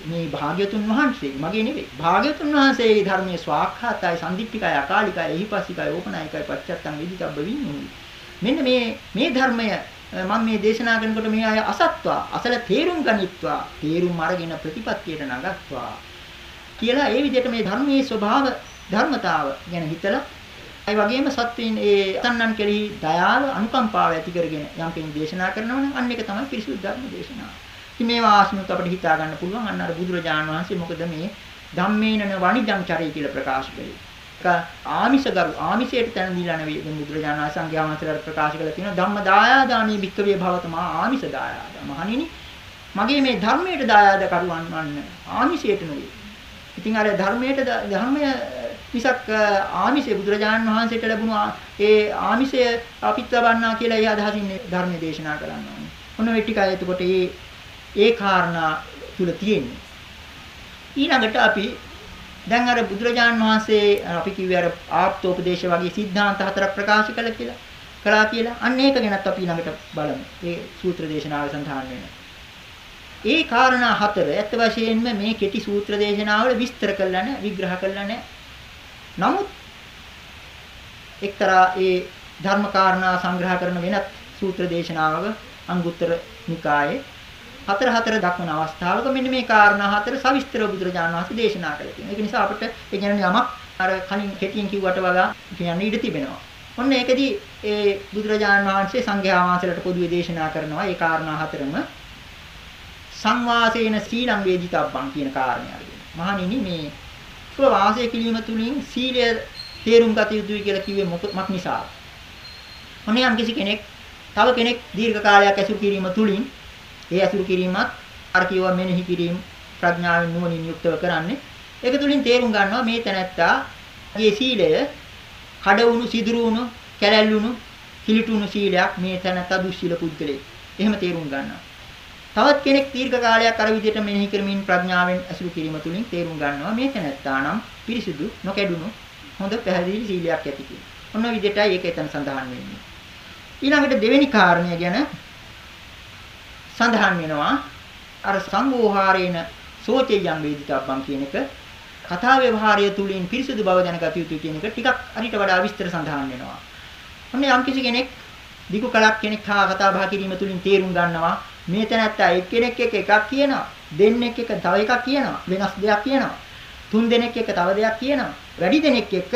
මේ භාග්‍යතුන් වහන්සේ මගේ නෙවෙයි. භාග්‍යතුන් වහන්සේ මේ ධර්මයේ ස්වාක්ඛාතයි සම්දික්කයි අකාලිකයි එහිපස්සිකයි ඕපනායකයි පච්චත්තං විදිතබ්බ විඤ්ඤුයි මෙන්න මේ මේ ධර්මය මම මේ දේශනා කරනකොට මේ අය අසත්වා අසල තේරුම් ගනිත්වා තේරුම් අරගෙන ප්‍රතිපත්තියට නගත්වා කියලා ඒ විදිහට මේ ධර්මයේ ස්වභාව ධර්මතාව ගැන හිතලා ඒ වගේම සත්වීන් ඒ අතන්නන් කෙරෙහි දයාව අනුකම්පාව ඇති කරගෙන යම් කෙනෙක් දේශනා කරනවා නම් අන්න ඒක තමයි පිරිසුදු ධර්ම දේශනාව. ඉතින් මේවා ආස්මික අපිට හිතා ගන්න පුළුවන් අන්න අර බුදුරජාණන් වහන්සේ මොකද මේ ධම්මේනන වණිජං චරය කියලා ප්‍රකාශ කළේ. ආමිෂගරු ආමිෂයට තැන දීලා නෙවෙයි දැන් බුදුරජාණන් වහන්සේ සංඝයා වහන්සේලාට ප්‍රකාශ කළා තියෙනවා ධම්ම දායාදානී භික්කවේ භවතමා ආමිෂ දායාද මහණෙනි මගේ මේ ධර්මයට දායාද කරුවන් වන්න ආමිෂයට නෙවෙයි ඉතින් අර ධර්මයට ධර්මය මිසක් ආමිෂය බුදුරජාණන් වහන්සේට ලැබුණු ඒ ආමිෂය අපිත් ලබන්නා කියලා ඒ අදහසින් ධර්මයේ දේශනා කරනවා. ඔන්න ඔය ටික එතකොට ඒ ඒ කාරණා තුල තියෙන්නේ. ඊළඟට අපි දැන් අර බුදුරජාණන් වහන්සේ අපි කිව්වේ අර ආප්තෝපදේශ වගේ સિદ્ધාන්ත හතරක් ප්‍රකාශ කළා කියලා. කළා කියලා. අන්න ඒක ගැනත් අපි ඊළඟට බලමු. ඒ සූත්‍ර දේශනාවේ සඳහන් වෙනවා. ඒ කාරණා හතර ඇත්ත වශයෙන්ම මේ කෙටි සූත්‍ර දේශනාවල විස්තර කළා නැහැ, විග්‍රහ කළා නැහැ. නමුත් එක්තරා ඒ ධර්ම කාරණා සංග්‍රහ කරන වෙනත් සූත්‍ර දේශනාවක අංගුත්තර නිකායේ හතර හතර දක්වන අවස්ථාවක මෙන්න මේ කාරණා හතර සවිස්තරව බුදුරජාණන් වහන්සේ දේශනා කළා තියෙනවා. ඒක නිසා අපිට ඒ කියන්නේ යමක් අර කලින් කෙටියෙන් කිව්වට වඩා කියන්න ඉඩ තිබෙනවා. ඔන්න ඒකදී ඒ බුදුරජාණන් වහන්සේ සංඝයා වහන්සේලාට පොදුවේ දේශනා කරනවා ඒ කාරණා හතරම සංවාසේන සීලං වේදිතබ්බං කියන කාරණය අරගෙන. මහණෙනි මේ සුව වාසය කිරීම තුලින් සීලය තේරුම් ගත යුතුයි කියලා කිව්වේ මොකක් නිසා? මොන යම් කිසි කෙනෙක් තව කෙනෙක් දීර්ඝ කාලයක් ඇසුරු කිරීම තුලින් ඒ අසුරු කිරීමත් අර කියවා මෙනෙහි කිරීම ප්‍රඥාවෙන් නුවණින් යුක්තව කරන්නේ. ඒක තුලින් තේරුම් ගන්නවා මේ තැනැත්තාගේ සීලය කඩවුණු සිදුරුණු කැලැල්ලුණු කිලිටුණු සීලයක් මේ තැනැත්තා දුස්සීල පුද්ගලෙක්. එහෙම තේරුම් ගන්නවා. තවත් කෙනෙක් දීර්ඝ කාලයක් අර විදිහට මෙනෙහි කරමින් ප්‍රඥාවෙන් අසුරු කිරීම තුලින් තේරුම් ගන්නවා මේ තැනැත්තා නම් පිරිසිදු නොකැඩුණු හොඳ පැහැදිලි සීලයක් ඇති කියලා. ඔන්න විදිහටයි ඒක එතන සඳහන් වෙන්නේ. ඊළඟට දෙවෙනි කාරණය ගැන සඳහන් වෙනවා අර සංඝෝහාරේන සෝචේයම් වේදිතබ්බම් කියන එක කතා ව්‍යවහාරය තුලින් පිරිසුදු බව දැනගත යුතු කියන එක ටිකක් අරිට වඩා විස්තර සඳහන් වෙනවා. ඔන්න යම් කිසි කෙනෙක් දිගු කලක් කෙනෙක් හා කතා බහ කිරීම තුලින් තේරුම් ගන්නවා මේ තැනත්තා එක්කෙනෙක් එක්ක එකක් කියනවා. දෙන්නෙක් එක්ක තව එකක් කියනවා. වෙනස් දෙයක් කියනවා. තුන් දෙනෙක් එක්ක තව දෙයක් කියනවා. වැඩි දෙනෙක් එක්ක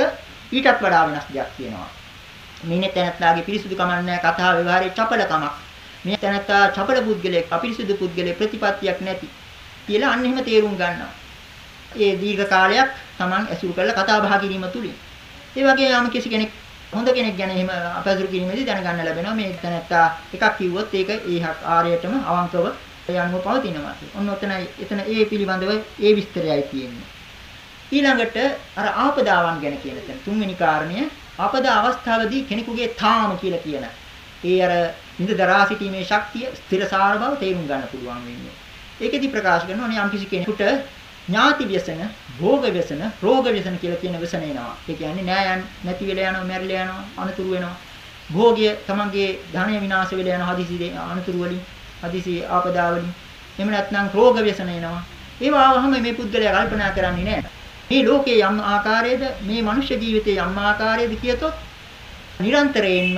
ඊටත් වඩා වෙනස් දෙයක් කියනවා. මේ තැනත්තාගේ පිරිසුදුකම නැහැ. කතා ව්‍යවහාරයේ චපලකමක් මේ තැනත්තා චපල පුද්ගලයෙක් අපිරිසුදු පුද්ගලයෙක් ප්‍රතිපත්තියක් නැති කියලා අන්න එහෙම තේරුම් ගන්නවා. ඒ දීර්ඝ කාලයක් Taman ඇසුරු කරලා කතා බහ කිරීම තුලින්. ඒ වගේ යම් කිසි කෙනෙක් හොඳ කෙනෙක් ගැන එහෙම අපැසුරු කිරීමේදී දැනගන්න ලැබෙනවා මේ තැනත්තා එකක් කිව්වොත් ඒක ඒ ආරයටම අවංකව ඒ අනුව පවතිනවා. ඔන්න ඔතනයි එතන ඒ පිළිබඳව ඒ විස්තරයයි තියෙන්නේ. ඊළඟට අර ආපදාවන් ගැන කියන තැන තුන්වෙනි කාරණය ආපදා අවස්ථාවේදී කෙනෙකුගේ තාම කියලා කියන ඒ අර නිද දරා සිටීමේ ශක්තිය ස්ථිරසාර බව තේරුම් ගන්න පුළුවන් වෙන්නේ. ඒකෙදි ප්‍රකාශ කරනවා නේ යම්කිසි කෙනෙකුට ඥාති ව්‍යසන, භෝග ව්‍යසන, රෝග ව්‍යසන කියලා කියන ව්‍යසන එනවා. ඒ කියන්නේ නෑයන් නැති වෙලා යනවා, මැරිලා යනවා, අනතුරු වෙනවා. භෝගය තමන්ගේ ධනය විනාශ වෙලා යන හදිසි අනතුරු වලින්, හදිසි ආපදා වලින්. එහෙම නැත්නම් රෝග ව්‍යසන එනවා. ඒවා ආවම මේ පුද්ගලයා කල්පනා කරන්නේ නෑ. මේ ලෝකයේ යම් ආකාරයේද මේ මනුෂ්‍ය ජීවිතයේ යම් ආකාරයේද කියතොත් නිරන්තරයෙන්ම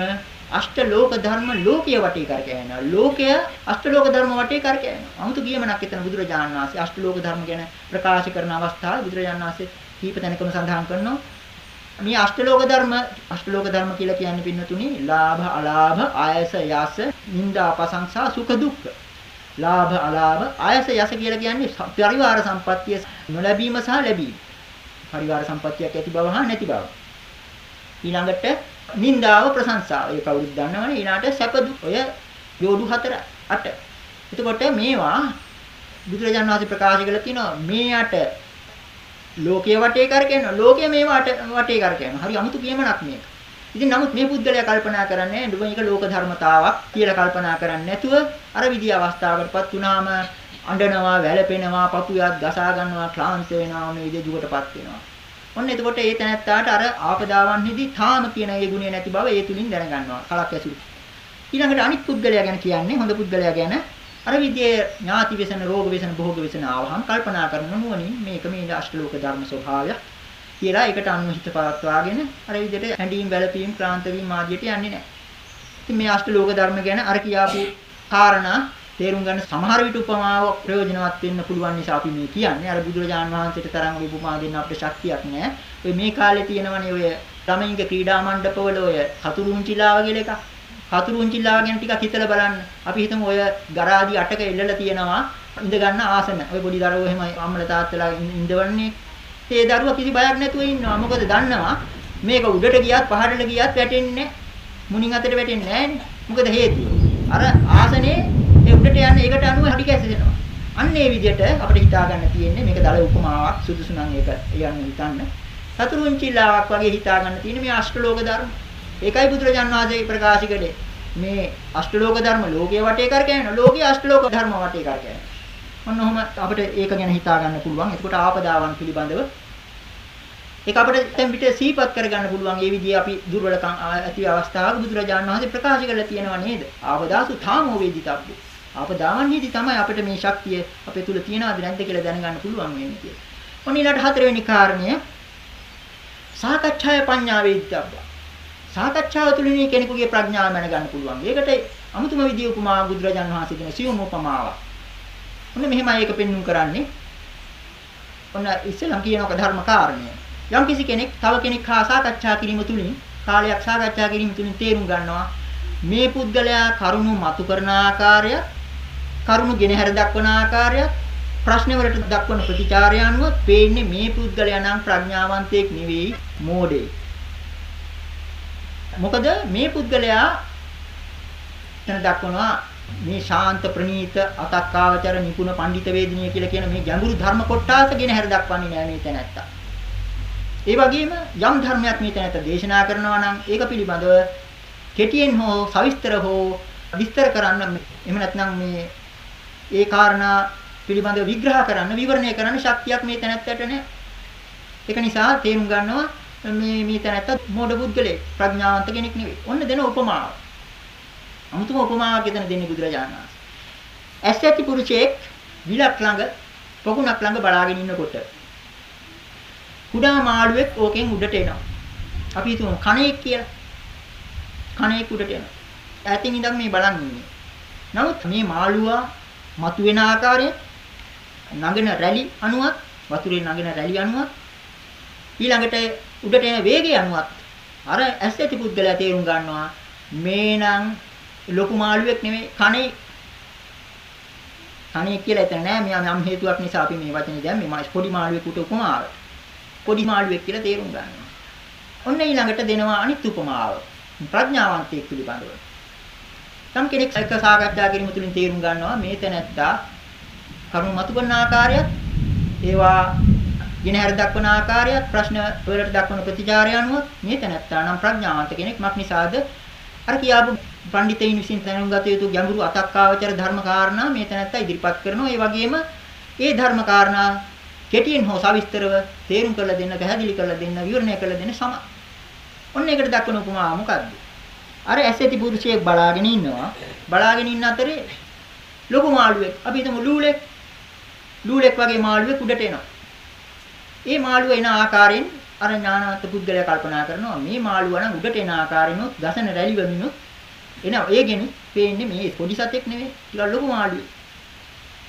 අෂ්ටලෝක ධර්ම ලෝකයේ වටේ කරකැවෙනවා. ලෝකය අෂ්ටලෝක ධර්ම වටේ කරකැවෙනවා. 아무තු ගියමනක් එතන බුදුරජාණන් වහන්සේ අෂ්ටලෝක ධර්ම ගැන ප්‍රකාශ කරන අවස්ථාවේ බුදුරජාණන් වහන්සේ කීප තැනකම සඳහන් කරනවා. මේ අෂ්ටලෝක ධර්ම අෂ්ටලෝක ධර්ම කියලා කියන්නේ පින්නතුනි ලාභ අලාභ ආයස යස නිന്ദා ප්‍රශංසා සුඛ දුක්ඛ ලාභ අලාභ ආයස යස කියලා කියන්නේ පරිවාර සම්පත්තිය නොලැබීම සහ ලැබීම පරිවාර සම්පත්තියක් ඇති බව හා නැති බව ඊළඟට නින්දාව ප්‍රශංසාව. ඒ කවුරුත් දන්නවනේ. ඊළාට සැප දුක් ඔය යෝඩු හතර අට. එතකොට මේවා බුදුරජාණන් වහන්සේ ප්‍රකාශ කළා තියෙනවා මේ අට ලෝකයේ වටේ කරගෙන ලෝකයේ මේවා වටේ කරගෙන. හරි අමුතු කියමනක් මේක. ඉතින් නමුත් මේ පුද්ගලයා කල්පනා කරන්නේ නුඹ මේක ලෝක ධර්මතාවක් කියලා කල්පනා කරන්නේ නැතුව අර විදි අවස්ථාවකටපත් වුණාම අඬනවා, වැළපෙනවා, පපුයක් ගසා ගන්නවා, ක්ලාන්ත වෙනවා, මේ විදිහ දුකටපත් වෙනවා. ඔන්න එතකොට ඒ තැනත්තාට අර ආපදාවන්හිදී තාම කියන ඒ ගුණය නැති බව ඒ තුලින් දැනගන්නවා. කලක් ඇසුරු. ඊළඟට අනිත් පුද්ගලයා ගැන කියන්නේ හොඳ පුද්ගලයා ගැන අර විදිහේ ඥාති වේසන, රෝග වේසන, භෝග වේසන ආවහම කල්පනා කරන නුවණින් මේක මේ අෂ්ටලෝක ධර්ම ස්වභාවය කියලා ඒකට අනුහිත පවත්වාගෙන අර විදිහට ඇඬීම් වැළපීම් ක්ලාන්ත වීම ආදියට යන්නේ නැහැ. ඉතින් මේ අෂ්ටලෝක ධර්ම ගැන අර කියාපු කාරණා තේරුම් ගන්න සමහර විට උපමාව ප්‍රයෝජනවත් වෙන්න පුළුවන් නිසා අපි මේ කියන්නේ. අර බුදුරජාණන් වහන්සේට තරම් ඔය උපමා දෙන්න අපිට ශක්තියක් නැහැ. ඔය මේ කාලේ තියෙනවනේ ඔය ළමයින්ගේ ක්‍රීඩා මණ්ඩපවල ඔය කතුරුන්චිලාව කියලා එකක්. කතුරුන්චිලාව ගැන ටිකක් හිතලා බලන්න. අපි හිතමු ඔය ගරාදි අටක එල්ලලා තියෙනවා ඉඳ ගන්න ආසන. ඔය පොඩි දරුවෝ එහෙම අම්මලා තාත්තලා ඉඳවන්නේ. ඒ දරුවා කිසි බයක් නැතුව ඉන්නවා. මොකද දන්නවා මේක උඩට ගියත් පහළට ගියත් වැටෙන්නේ මුණින් අතට වැටෙන්නේ නැහැනේ. මොකද හේතුව? අර ආසනේ ඒ උඩට යන්නේ ඒකට අනුව හරි කැසෙනවා. අන්න ඒ විදිහට අපිට හිතා ගන්න තියෙන්නේ මේක දල උපමාවක් සුදුසු නම් ඒක යන්න හිතන්න. සතුරුන්චිලාවක් වගේ හිතා ගන්න තියෙන්නේ මේ අෂ්ටලෝක ධර්ම. ඒකයි බුදුරජාන් වහන්සේ ප්‍රකාශ කළේ. මේ අෂ්ටලෝක ධර්ම ලෝකයේ වටේ කරකැවෙන ලෝකයේ අෂ්ටලෝක ධර්ම වටේ කරකැවෙන. ඔන්න ඔහම අපිට ඒක ගැන හිතා ගන්න පුළුවන්. එතකොට ආපදාවන් පිළිබඳව ඒක අපිට දැන් පිට සීපත් කරගන්න පුළුවන්. මේ විදිහේ අපි දුර්වලකම් ඇති අවස්ථාවක බුදුරජාණන් වහන්සේ ප්‍රකාශ කරලා තියෙනවා නේද? ආවදාසු තාමෝ වේදිතබ්බේ. ආපදාවන්හිදී තමයි අපිට මේ ශක්තිය අපේ තුල තියනවද නැද්ද කියලා දැනගන්න පුළුවන් වෙන්නේ කියලා. ඔන්න ඊළඟට හතරවෙනි කාරණය සාකච්ඡාය පඤ්ඤා වේදිතබ්බ. සාකච්ඡාව තුළින් කෙනෙකුගේ ප්‍රඥාව මැනගන්න පුළුවන්. ඒකට අමුතුම විදිය උපමා බුදුරජාණන් වහන්සේ දෙන සියුම් උපමාවක්. ඔන්න මෙහෙමයි ඒක පෙන්වුම් කරන්නේ. ඔන්න ඉස්සෙල්ලා කියනක ධර්ම කාරණය. යම් කිසි කෙනෙක් තව කෙනෙක් හා සාකච්ඡා කිරීම තුළින් කාලයක් සාකච්ඡා කිරීම තුළින් තේරුම් ගන්නවා මේ පුද්ගලයා කරුණු මතු කරන ආකාරය කරුණු ගෙනහැර දක්වන ආකාරය ප්‍රශ්න වලට දක්වන ප්‍රතිචාරය අනුව පේන්නේ මේ පුද්ගලයා නම් ප්‍රඥාවන්තයෙක් නෙවෙයි මෝඩෙක්. මොකද මේ පුද්ගලයා එතන දක්වනවා මේ ශාන්ත ප්‍රණීත අතක්කාවචර නිපුණ පඬිත වේදිනිය කියලා කියන මේ ගැඹුරු ධර්ම කොටස ගෙන හැර දක්වන්නේ නෑ මේ තැනත්තා. ඒ වගේම යම් ධර්මයක් මේ තැනත්ත දේශනා කරනවා නම් ඒක පිළිබඳව කෙටියෙන් හෝ සවිස්තර හෝ විස්තර කරන්න එහෙම නැත්නම් මේ ඒ කාරණා පිළිබඳව විග්‍රහ කරන්න විවරණය කරන්න ශක්තියක් මේ තැනත්තට නැහැ. ඒක නිසා තේරුම් ගන්නවා මේ මේ තැනත්ත මෝඩ පුද්ගලෙක් ප්‍රඥාවන්ත කෙනෙක් නෙවෙයි. ඔන්න දෙන උපමාව. අමුතුම උපමාවක් එතන දෙන්නේ බුදුරජාණන් වහන්සේ. ඇස් ඇති පුරුෂයෙක් විලක් ළඟ පොකුණක් ළඟ බලාගෙන ඉන්නකොට කුඩා මාළුවෙක් ඕකෙන් උඩට එනවා. අපි හිතමු කණේක් කියලා. කණේක් උඩට එනවා. ඈතින් ඉඳන් මේ බලන් ඉන්නේ. නමුත් මේ මාළුවා මතුවෙන ආකාරය නගන රැලි අණුවක් වතුරේ නගන රැලි අණුවක් ඊළඟට උඩට එන වේගය අණුවක් අර ඇස් ඇති පුද්ගලයා තේරුම් ගන්නවා මේනම් ලොකු මාළුවෙක් නෙමෙයි කණේ. කණේ කියලා එතන නෑ මෙයා යම් හේතුවක් නිසා අපි මේ වචනේ දැන් මේ පොඩි මාළුවෙකුට උපමාව. පොඩි මාළුවෙක් කියලා තේරුම් ගන්නවා. ඔන්න ඊළඟට දෙනවා අනිත් උපමාව. ප්‍රඥාවන්තයෙක් පිළිබඳව. යම් කෙනෙක් එක සාකච්ඡා කිරීම තුළින් තේරුම් ගන්නවා මේ තැනැත්තා කරුණු මතු කරන ආකාරයත් ඒවා ගෙනහැර දක්වන ආකාරයත් ප්‍රශ්න වලට දක්වන ප්‍රතිචාරය අනුව මේ තැනැත්තා නම් ප්‍රඥාවන්ත කෙනෙක් මක් නිසාද අර කියාපු පඬිතයින් විසින් තැනුම් ගත යුතු ගැඹුරු අතක්කාවචර ධර්ම කාරණා මේ තැනැත්තා ඉදිරිපත් කරනවා ඒ වගේම ඒ ධර්ම කාරණා කෙටියෙන් හෝ සවිස්තරව තේරුම් කරලා දෙන්න, පැහැදිලි කරලා දෙන්න, විවරණය කරලා දෙන්න සම. ඔන්න ඒකට දක්වන උපමාව මොකද්ද? අර ඇසෙති පුරුෂයෙක් බලාගෙන ඉන්නවා. බලාගෙන ඉන්න අතරේ ලොකු මාළුවෙක්, අපි හිතමු ලූලෙක්. ලූලෙක් වගේ මාළුවෙක් උඩට එනවා. ඒ මාළුව එන ආකාරයෙන් අර ඥානවත් පුද්ගලයා කල්පනා කරනවා මේ මාළුවා නම් උඩට එන ආකාරයෙන්ොත් දසන රැලි වමිනුත් එනවා. ඒගෙන පේන්නේ මේ පොඩි සතෙක් නෙවෙයි. ටිකක් ලොකු මාළුවෙක්.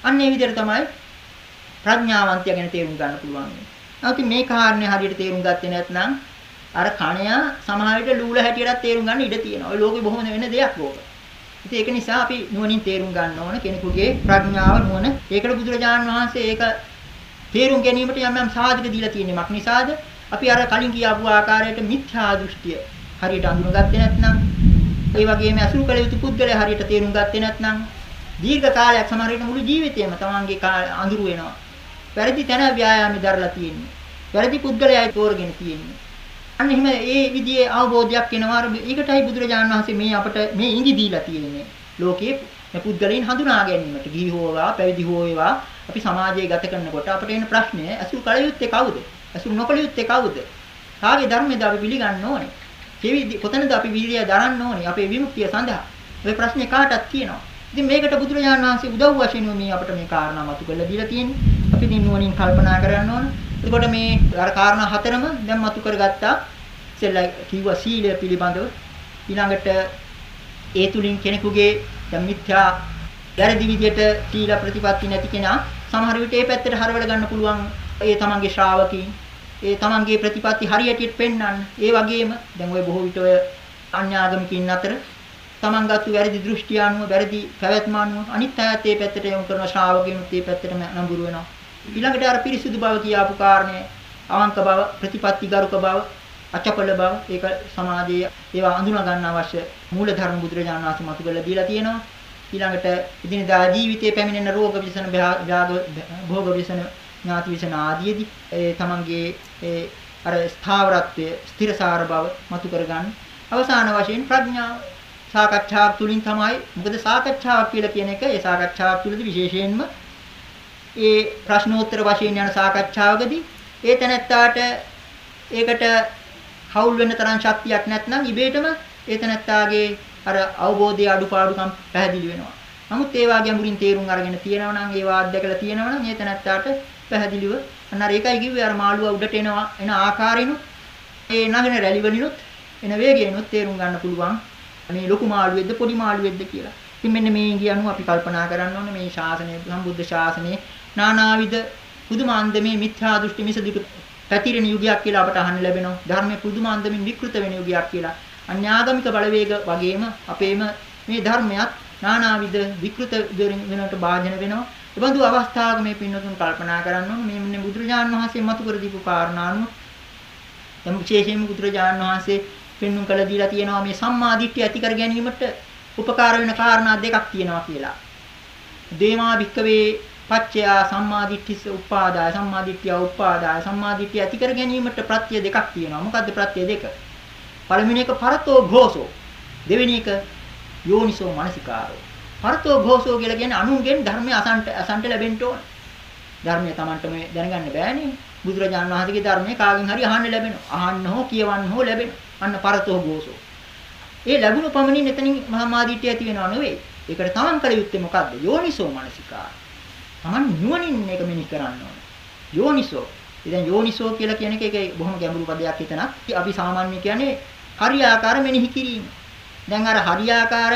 අන්න ඒ විදිහට තමයි ප්‍රඥාවන්තය ගැන තේරුම් ගන්න පුළුවන්. නැත්නම් මේ කාරණේ හරියට තේරුම් ගත්තේ නැත්නම් අර කණයා සමහර විට ලූල හැටියටත් තේරුම් ගන්න ඉඩ තියෙනවා. ඔය ලෝකෙ බොහොම වෙන දෙයක් ඕක. ඉතින් ඒක නිසා අපි නුවණින් තේරුම් ගන්න ඕන කෙනෙකුගේ ප්‍රඥාව නුවණ. ඒකට බුදුරජාණන් වහන්සේ ඒක තේරුම් ගැනීමට යම් යම් සාධක දීලා තියෙන්නේ මක් නිසාද? අපි අර කලින් කියාපු ආකාරයට මිත්‍යා දෘෂ්ටිය හරියට අඳුනගත්තේ නැත්නම් ඒ වගේම අසුරු කළ යුතු පුද්ගලයා හරියට තේරුම් ගත්තේ නැත්නම් දීර්ඝ කාලයක් සමහර විට මුළු ජීවිතේම තමන්ගේ අඳුරු වෙනවා. වැරදි තැන ව්‍යායාමي දරලා තියෙන්නේ. වැරදි පුද්ගලයායි තෝරගෙන තියෙන්නේ. අන්න එහෙම ඒ විදිහේ අවබෝධයක් එනවා. ඒකටයි බුදුරජාණන් වහන්සේ මේ අපට මේ ඉඟි දීලා තියෙන්නේ. ලෝකයේ මේ පුද්ගලයන් හඳුනා ගැනීමට ගිහි හෝවා පැවිදි හෝවා අපි සමාජයේ ගත කරනකොට අපට එන ප්‍රශ්නය අසුරු කල යුත්තේ කවුද? අසුරු නොකල යුත්තේ කවුද? කාගේ ධර්මයේද අපි පිළිගන්න ඕනේ? කෙවිදි කොතනද අපි වීර්යය දරන්න ඕනේ? අපේ විමුක්තිය සඳහා. ඔය ප්‍රශ්නේ කාටත් තියෙනවා. ඉතින් මේකට බුදුරජාණන් වහන්සේ උදව් වශයෙන් මේ අපිට මේ කාරණා මතු කරලා දීලා තියෙන්නේ. අපි ඉතින් නුවණින් කල්පනා කරන්න ඕන. එතකොට මේ අර කාරණා හතරම දැන් මතු කරගත්තා. ඉතින්ලා කිව්වා සීලය පිළිබඳව. ඊළඟට ඒ තුලින් කෙනෙකුගේ දැන් මිත්‍යා වැරදි විදියට සීල ප්‍රතිපatti නැති කෙනා සමහර විට ඒ පැත්තට හරවල ගන්න පුළුවන් ඒ තමන්ගේ ශ්‍රාවකීන් ඒ තමන්ගේ ප්‍රතිපatti හරියට පෙන්වන්න. ඒ වගේම දැන් ওই බොහෝ විට ඔය අන්‍යාගමිකින් අතර තමන් ගත්තු වැරදි දෘෂ්ටි අනුව වැරදි පැවැත්ම අනුව අනිත් අයත් ඒ පැත්තට යොමු කරන ශ්‍රාවකයන්ත් ඒ පැත්තට නඹුරු වෙනවා. ඊළඟට අර පිරිසුදු බව කියාපු කාරණේ අවංක බව, ප්‍රතිපත්තිගරුක බව, අචපල බව ඒක සමාජයේ ඒවා අඳුනා ගන්න අවශ්‍ය මූල ධර්ම බුදුරජාණන් වහන්සේ මතු කරලා දීලා තියෙනවා. ඊළඟට ඉදිනදා ජීවිතයේ පැමිණෙන රෝග විසන භාග භෝග විසන ඥාති විසන ආදීදී ඒ තමන්ගේ ඒ අර ස්ථාවරත්වය ස්ථිරසාර බව මතු කරගන්න අවසාන වශයෙන් ප්‍රඥාව සාකච්ඡාවක් තුලින් තමයි මොකද සාකච්ඡාවක් කියලා කියන එක ඒ සාකච්ඡාවක් තුලදී විශේෂයෙන්ම ඒ ප්‍රශ්නෝත්තර වශයෙන් යන සාකච්ඡාවකදී ඒ තැනැත්තාට ඒකට හවුල් වෙන්න තරම් ශක්තියක් නැත්නම් ඉබේටම ඒ තැනැත්තාගේ අර අවබෝධයේ අඩුපාඩුකම් පැහැදිලි වෙනවා. නමුත් ඒවා ගැඹුරින් තේරුම් අරගෙන තියෙනවා නම් ඒවා අත්දැකලා තියෙනවා නම් ඒ තැනැත්තාට පැහැදිලිව අන්න අර ඒකයි කිව්වේ අර මාළුවා උඩට එනවා එන ආකාරයෙන්ුත් ඒ නගන රැලි වලිනුත් එන වේගයෙන්ුත් තේරුම් ගන්න පුළුවන් මේ ලොකු මාළුවෙක්ද පොඩි මාළුවෙක්ද කියලා. ඉතින් මෙන්න මේ කියනු අපි කල්පනා කරන්න ඕනේ මේ ශාසනය සම්බුද්ධ ශාසනයේ නානාවිද පුදුමාන්දමේ මිත්‍යා දෘෂ්ටි මිසදිට පැතිරෙන යුගයක් කියලා අපට අහන්න ලැබෙනවා. ධර්මයේ පුදුමාන්දමින් විකෘත වෙන යුගයක් කියලා. අන්‍යාගමික බලවේග වගේම අපේම මේ ධර්මයක් නානාවිද විකෘත වෙනට භාජන වෙනවා. ඒබඳු අවස්ථාවක මේ පින්නතුන් කල්පනා කරන්න ඕනේ මේ මෙන්න බුදුරජාණන් වහන්සේ මතු කර දීපු කාරණානුව එම් විශේෂයෙන්ම බුදුරජාණන් වහන්සේ පෙන්눔 කළ දීලා තියෙනවා මේ සම්මා දිට්ඨිය ඇති කර ගැනීමට උපකාර වෙන කාරණා දෙකක් තියෙනවා කියලා. දේමා භික්කවේ පච්චයා සම්මා දිට්ඨිස උපාදාය සම්මා දිට්ඨිය උපාදාය සම්මා දිට්ඨිය ඇති කර ගැනීමට ප්‍රත්‍ය දෙකක් තියෙනවා. මොකද්ද ප්‍රත්‍ය දෙක? පළවෙනි එක පරතෝ ഘോഷෝ. දෙවෙනි එක යෝනිසෝ මනසිකාරෝ. පරතෝ ഘോഷෝ කියලා කියන්නේ අනුන්ගෙන් ධර්මය අසන්ට අසන්ට ලැබෙන්න ඕන. ධර්මය Tamanටම දැනගන්න බෑනේ. බුදුරජාණන් වහන්සේගේ ධර්මය කාගෙන් හරි අහන්න ලැබෙනවා. අහන්න හෝ කියවන්න හෝ ලැබෙනවා. අන්න පරතෝ ഘോഷෝ. ඒ ලැබුණු පමණින් එතනින් මහාමාදිට්ඨිය ඇති වෙනව නෙවෙයි. ඒකට තමන් කළ යුත්තේ මොකද්ද? යෝනිසෝ මනසිකාර. තමන් නුවණින් මේක මෙනෙහි කරන්න ඕනේ. යෝනිසෝ. ඉතින් යෝනිසෝ කියලා කියන එක ඒක බොහොම ගැඹුරු පදයක් හිතනක්. අපි සාමාන්‍ය කියන්නේ හරියාකාර මෙනෙහි කිරීම. දැන් අර හරියාකාර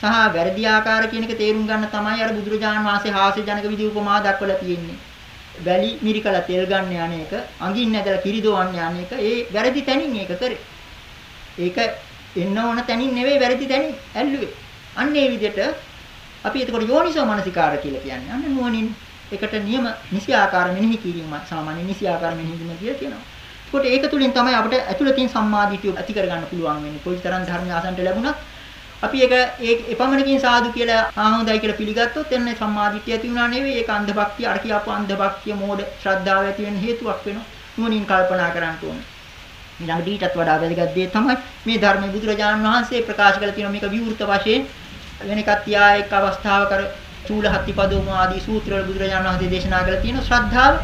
සහ වැරදි ආකාර කියන එක තේරුම් ගන්න තමයි අර බුදුරජාණන් වහන්සේ හාස්‍ය ජනක විදි උපමා දක්වලා තියෙන්නේ. වැලි මිරිකලා තෙල් ගන්න යන එක, අඟින් නැදලා කිරි දොවන්න යන එක, ඒ වැරදි තැනින් ඒක කරේ. ඒක එන්න ඕන තැනින් නෙවෙයි වැරදි තැනින් ඇල්ලුවේ. අන්න ඒ විදිහට අපි එතකොට යෝනිසෝ මනසිකාර කියලා කියන්නේ. අන්න නුවණින් එකට නියම නිසි ආකාර මෙනෙහි කිරීම සාමාන්‍ය නිසි ආකාර මෙනෙහි කිරීම කියලා කියනවා. ඒකට ඒක තුලින් තමයි අපිට ඇතුළතින් සම්මාදිටිය ඇති කරගන්න පුළුවන් වෙන්නේ. කොයිතරම් ධර්ම ආසන්ට ලැබුණත් අපි ඒක ඒ එපමණකින් සාදු කියලා ආහොඳයි කියලා පිළිගත්තොත් එන්නේ සම්මාදිට්ඨිය ඇති වුණා නෙවෙයි ඒක අන්ධභක්තිය අර කියපු අන්ධභක්තිය මෝඩ ශ්‍රද්ධාව ඇති වෙන හේතුවක් වෙනවා නුවණින් කල්පනා කරන්න ඕනේ ඊළඟට ඊටත් වඩා වැදගත් දේ තමයි මේ ධර්මයේ බුදුරජාණන් වහන්සේ ප්‍රකාශ කළ තියෙන මේක විවෘත වශයෙන් වෙන එකක් තියා එක් අවස්ථාවක චූලහත්තිපදෝම ආදී සූත්‍රවල බුදුරජාණන් වහන්සේ දේශනා කරලා තියෙන ශ්‍රද්ධාව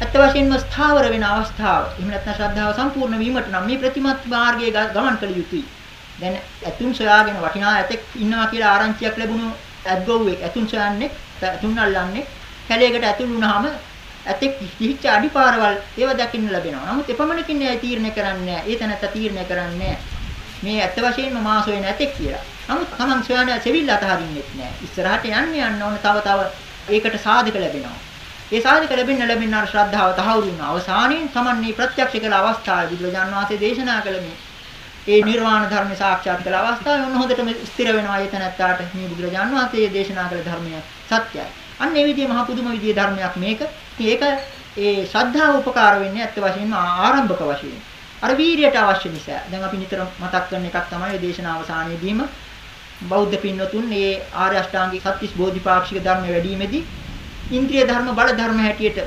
ඇත්ත වශයෙන්ම ස්ථාවර වෙන අවස්ථාව. එහෙම නැත්නම් ශ්‍රද්ධාව සම්පූර්ණ වීමට නම් මේ ප්‍රතිමත් මාර්ගයේ ගමන් කළ යුතුයි. දැන් ඇතුන් සොයාගෙන වටිනා ඇතෙක් ඉන්නවා කියලා ආරංචියක් ලැබුණු ඇත්ගොව්වෙක් ඇතුන් සොයන්නේ ඇතුන් අල්ලන්නේ කැලේකට ඇතුල් වුණාම ඇතෙක් කිහිච්ච අඩිපාරවල් ඒව දකින්න ලැබෙනවා. නමුත් එපමණකින් නෑ තීරණය කරන්නේ නෑ. ඒ තැනත්ත තීරණය කරන්නේ මේ ඇත්ත වශයෙන්ම මා සොයන ඇතෙක් කියලා. නමුත් Taman සොයන සෙවිල්ල අතහරින්නෙත් නෑ. ඉස්සරහට යන්න යන්න ඕන තව තව ඒකට සාධක ලැබෙනවා. ඒ සාධක ලැබෙන්න ලැබෙන්න අර ශ්‍රද්ධාව තහවුරු වෙනවා. අවසානයේ Taman මේ ප්‍රත්‍යක්ෂ කළ අවස්ථාවේ බුදුරජාන් වහන්සේ දේශනා කළ මේ ඒ නිර්වාණ ධර්ම සාක්ෂාත් කළ අවස්ථාවේ ඔන්න හොඳටම ස්ථිර වෙනවා ඒ තැනත්තාට මේ බුදුරජාන් වහන්සේ දේශනා කළ ධර්මය සත්‍යයි. අන්න ඒ විදිහේ මහ පුදුම විදිහේ ධර්මයක් මේක. ඒක ඒ ශ්‍රද්ධාව උපකාර වෙන්නේ ඇත්ත වශයෙන්ම ආරම්භක වශයෙන්. අර වීරියට අවශ්‍ය නිසා. දැන් අපි නිතර මතක් කරන එකක් තමයි දේශනා අවසානයේදීම බෞද්ධ පින්නතුන් මේ ආර්ය අෂ්ටාංගික සත්‍විස් බෝධිපාක්ෂික ධර්ම වැඩිීමේදී ඉන්ද්‍රිය ධර්ම බල ධර්ම හැටියට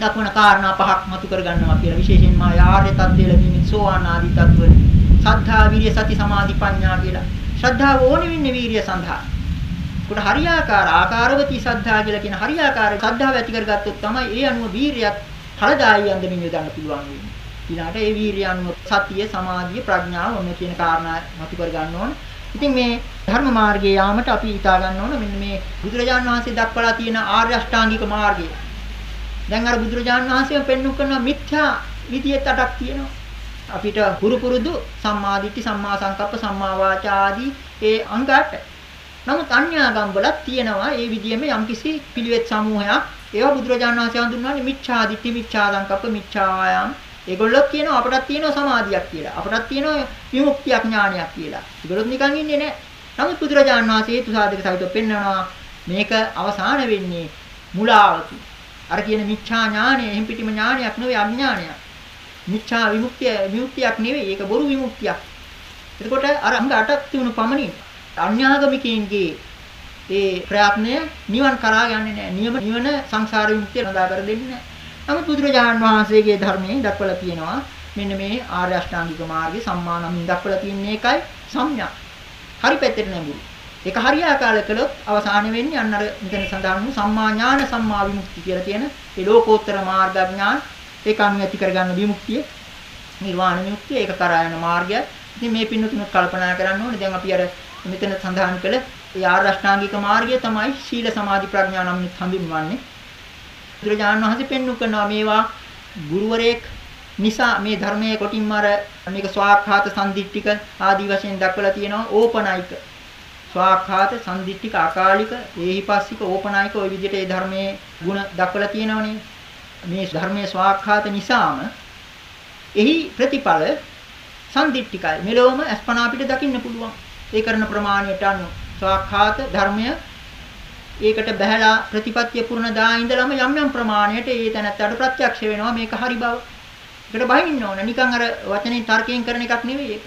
දක්වන කාරණා පහක් මතු කර ගන්නවා කියලා විශේෂයෙන්ම ආර්ය තත්ත්වයේ ලැබීමේ සෝවාන් ආදී තත්ත්වවල සද්ධා විරිය සති සමාධි ප්‍රඥා කියලා ශ්‍රද්ධාව ඕනෙ වෙන්නේ වීරිය සඳහා. උකට හරියාකාර ආකාරවති සද්ධා කියලා කියන හරියාකාර සද්ධාව ඇති කරගත්තොත් තමයි ඒ අනුව වීරියත් ඵලදායී යන්දමින් යොදන්න පුළුවන් වෙන්නේ. ඊළාට ඒ වීරිය අනුව සතිය සමාධිය ප්‍රඥාව ඔන්න කියන කාරණා මතු කර ගන්න ඕන. ඉතින් මේ ධර්ම මාර්ගයේ යාමට අපි හිතා ගන්න ඕන මෙන්න මේ බුදුරජාණන් වහන්සේ දක්වලා තියෙන ආර්ය අෂ්ටාංගික මාර්ගය. දැන් අර බුදුරජාණන් වහන්සේම පෙන්වු කරන මිත්‍යා විදියට අටක් තියෙනවා. අපිට පුරු පුරුදු සම්මා දිට්ඨි සම්මා සංකප්ප සම්මා වාචා ආදී ඒ අංගات. නමුත් අන්‍යාගම් වලත් තියෙනවා ඒ විදියෙම යම්කිසි පිළිවෙත් සමූහයක්. ඒවා බුදුරජාණන් වහන්සේ හඳුන්වන්නේ මිච්ඡා දිට්ඨි මිච්ඡා සංකප්ප මිච්ඡා ආයම් ඒගොල්ලෝ කියනවා අපටත් තියෙනවා සමාධියක් කියලා. අපටත් තියෙනවා විමුක්තිය ඥානයක් කියලා. ඒගොල්ලොත් නිකන් ඉන්නේ නැහැ. නමුත් බුදුරජාණන් වහන්සේ හේතු සාධක සහිතව පෙන්වනවා මේක අවසාන වෙන්නේ මුලාවකි. අර කියන මිච්ඡා ඥානය එහෙම් පිටිම ඥානයක් නෙවෙයි අඥානයක්. මිච්ඡා විමුක්තිය විමුක්තියක් නෙවෙයි ඒක බොරු විමුක්තියක්. එතකොට අර අංග 8ක් තිබුණු පමණින් අඥාගමිකයින්ගේ ඒ ප්‍රයත්නය නිවන් කරා යන්නේ නැහැ. නියම නිවන සංසාර විමුක්තිය නදා කර දෙන්නේ නැහැ. නමුත් බුදුරජාණන් වහන්සේගේ ධර්මයේ දක්වලා තියෙනවා මෙන්න මේ ආර්ය අෂ්ටාංගික මාර්ගයේ සම්මා නමින් දක්වලා තියෙන එකයි සම්ඥා. හරි පැත්තට නැඹුරු. ඒක හරියාකාර කළොත් අවසාන වෙන්නේ අන්න අර මෙතන සඳහන් වූ සම්මා ඥාන සම්මා විමුක්ති කියලා තියෙන ඒ ලෝකෝත්තර මාර්ග ඥාන ඒක අනුව ඇති කරගන්න විමුක්තිය නිර්වාණ විමුක්තිය ඒක කරා යන මාර්ගය. ඉතින් මේ පින්නතුණු කල්පනා කරන්න ඕනේ. දැන් අපි අර මෙතන සඳහන් කළ ඒ ආර්ය අෂ්ටාංගික මාර්ගය තමයි ශීල සමාධි ප්‍රඥා නම් හඳුන්වන්නේ. බුදුරජාණන් වහන්සේ පෙන්වු කරනවා මේවා ගුරුවරයෙක් නිසා මේ ධර්මයේ කොටින්ම අර මේක ස්වාක්ඛාත සම්දිට්ඨික ආදී වශයෙන් දක්වලා තියෙනවා ඕපනයික ස්වාක්ඛාත සම්දිට්ඨික අකාලික ඒහිපස්සික ඕපනයික ওই විදිහට ඒ ධර්මයේ ಗುಣ දක්වලා තියෙනවනේ මේ ධර්මයේ ස්වාක්ඛාත නිසාම එහි ප්‍රතිඵල සම්දිට්ඨිකයි මෙලොවම අස්පනා අපිට දකින්න පුළුවන් ඒ කරන ප්‍රමාණයට අනුව ස්වාක්ඛාත ධර්මය ඒකට බහැලා ප්‍රතිපත්තිය පුරන දා ඉඳලම යම් යම් ප්‍රමාණයට ඒ තැනත්තට ප්‍රත්‍යක්ෂ වෙනවා මේක හරි බව. ඒකට බහින්න ඕන. නිකන් අර වචනේ තර්කයෙන් කරන එකක් නෙවෙයි ඒක.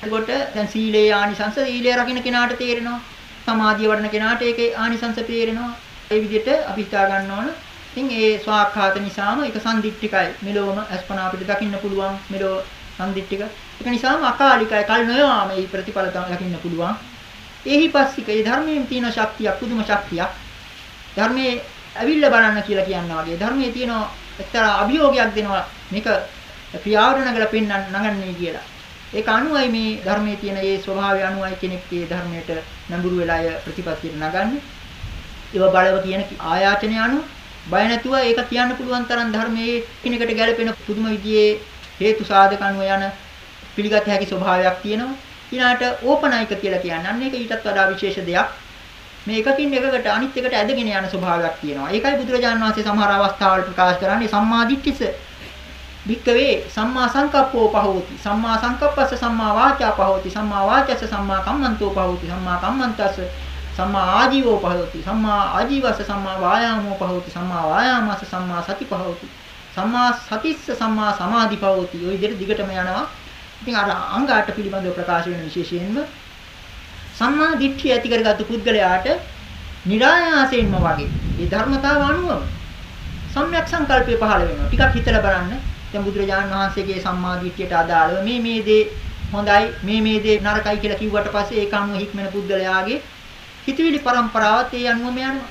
එතකොට දැන් සීලේ ආනිසංස සීලය රකින්න කෙනාට තේරෙනවා. සමාධිය වඩන කෙනාට ඒකේ ආනිසංස තේරෙනවා. ඒ විදිහට අපි හිතා ගන්න ඕන. ඉතින් ඒ ස්වාක්ඛාත නිසාම ඒක සම්දිට්ඨිකයි. මෙලොවම අස්පනා අපිට දකින්න පුළුවන්. මෙලොව සම්දිට්ඨික. ඒක නිසාම අකාලිකයි. කල් නොයවා මේ ප්‍රතිඵල දකින්න පුළුවන්. ඒහිපස්සික ඒ ධර්මයෙන් තියෙන ශක්තියක් පුදුම ශක්තියක්. ධර්මයේ ඇවිල්ලා බලන්න කියලා කියනවා වගේ ධර්මයේ තියෙන එක්තරා අභියෝගයක් දෙනවා මේක ක්‍රියාවට නගලා පෙන්වන්න නගන්නේ කියලා. ඒක අනුවයි මේ ධර්මයේ තියෙන ඒ ස්වභාවය අනුවයි කෙනෙක් මේ ධර්මයට නඹුරු වෙලා ය ප්‍රතිපත්තියට නගන්නේ. ඒව බලව කියන ආයාචනය අනුව බය නැතුව ඒක කියන්න පුළුවන් තරම් ධර්මයේ කිනකට ගැලපෙන පුදුම විදිහේ හේතු සාධක අනුව යන පිළිගත හැකි ස්වභාවයක් තියෙනවා. ඊළාට ඕපනයික කියලා කියන්නේ අන්න ඒක ඊටත් වඩා විශේෂ දෙයක්. මේ එකකින් එකකට අනිත් එකට ඇදගෙන යන ස්වභාවයක් තියෙනවා. ඒකයි බුදුරජාණන් වහන්සේ සමහර අවස්ථාවල ප්‍රකාශ කරන්නේ සම්මා දිට්ඨිස. භික්කවේ සම්මා සංකප්පෝ පහෝති. සම්මා සංකප්පස්ස සම්මා වාචා පහෝති. සම්මා වාචස්ස සම්මා කම්මන්තෝ පහෝති. සම්මා කම්මන්තස්ස සම්මා ආජීවෝ පහෝති. සම්මා ආජීවස්ස සම්මා වායාමෝ පහෝති. සම්මා වායාමස්ස සම්මා සති පහෝති. සම්මා සතිස්ස සම්මා සමාධි පහෝති. ওই විදිහට දිගටම යනවා. ඉතින් අර අංගාට පිළිබඳව ප්‍රකාශ වෙන විශේෂයෙන්ම සම්මා දිට්ඨිය ඇති කරගත්තු පුද්ගලයාට નિરાයාසයෙන්ම වගේ මේ ධර්මතාව අනුව සම්්‍යක් සංකල්පය පහළ වෙනවා. ටිකක් හිතලා බලන්න. දැන් බුදුරජාණන් වහන්සේගේ සම්මා දිට්ඨියට අදාළව මේ මේ දේ හොඳයි මේ මේ දේ නරකයි කියලා කිව්වට පස්සේ ඒක අනුව හික්මන පුද්ගලයාගේ හිතවිලි પરම්පරාවත් ඒ අනුවම යනවා.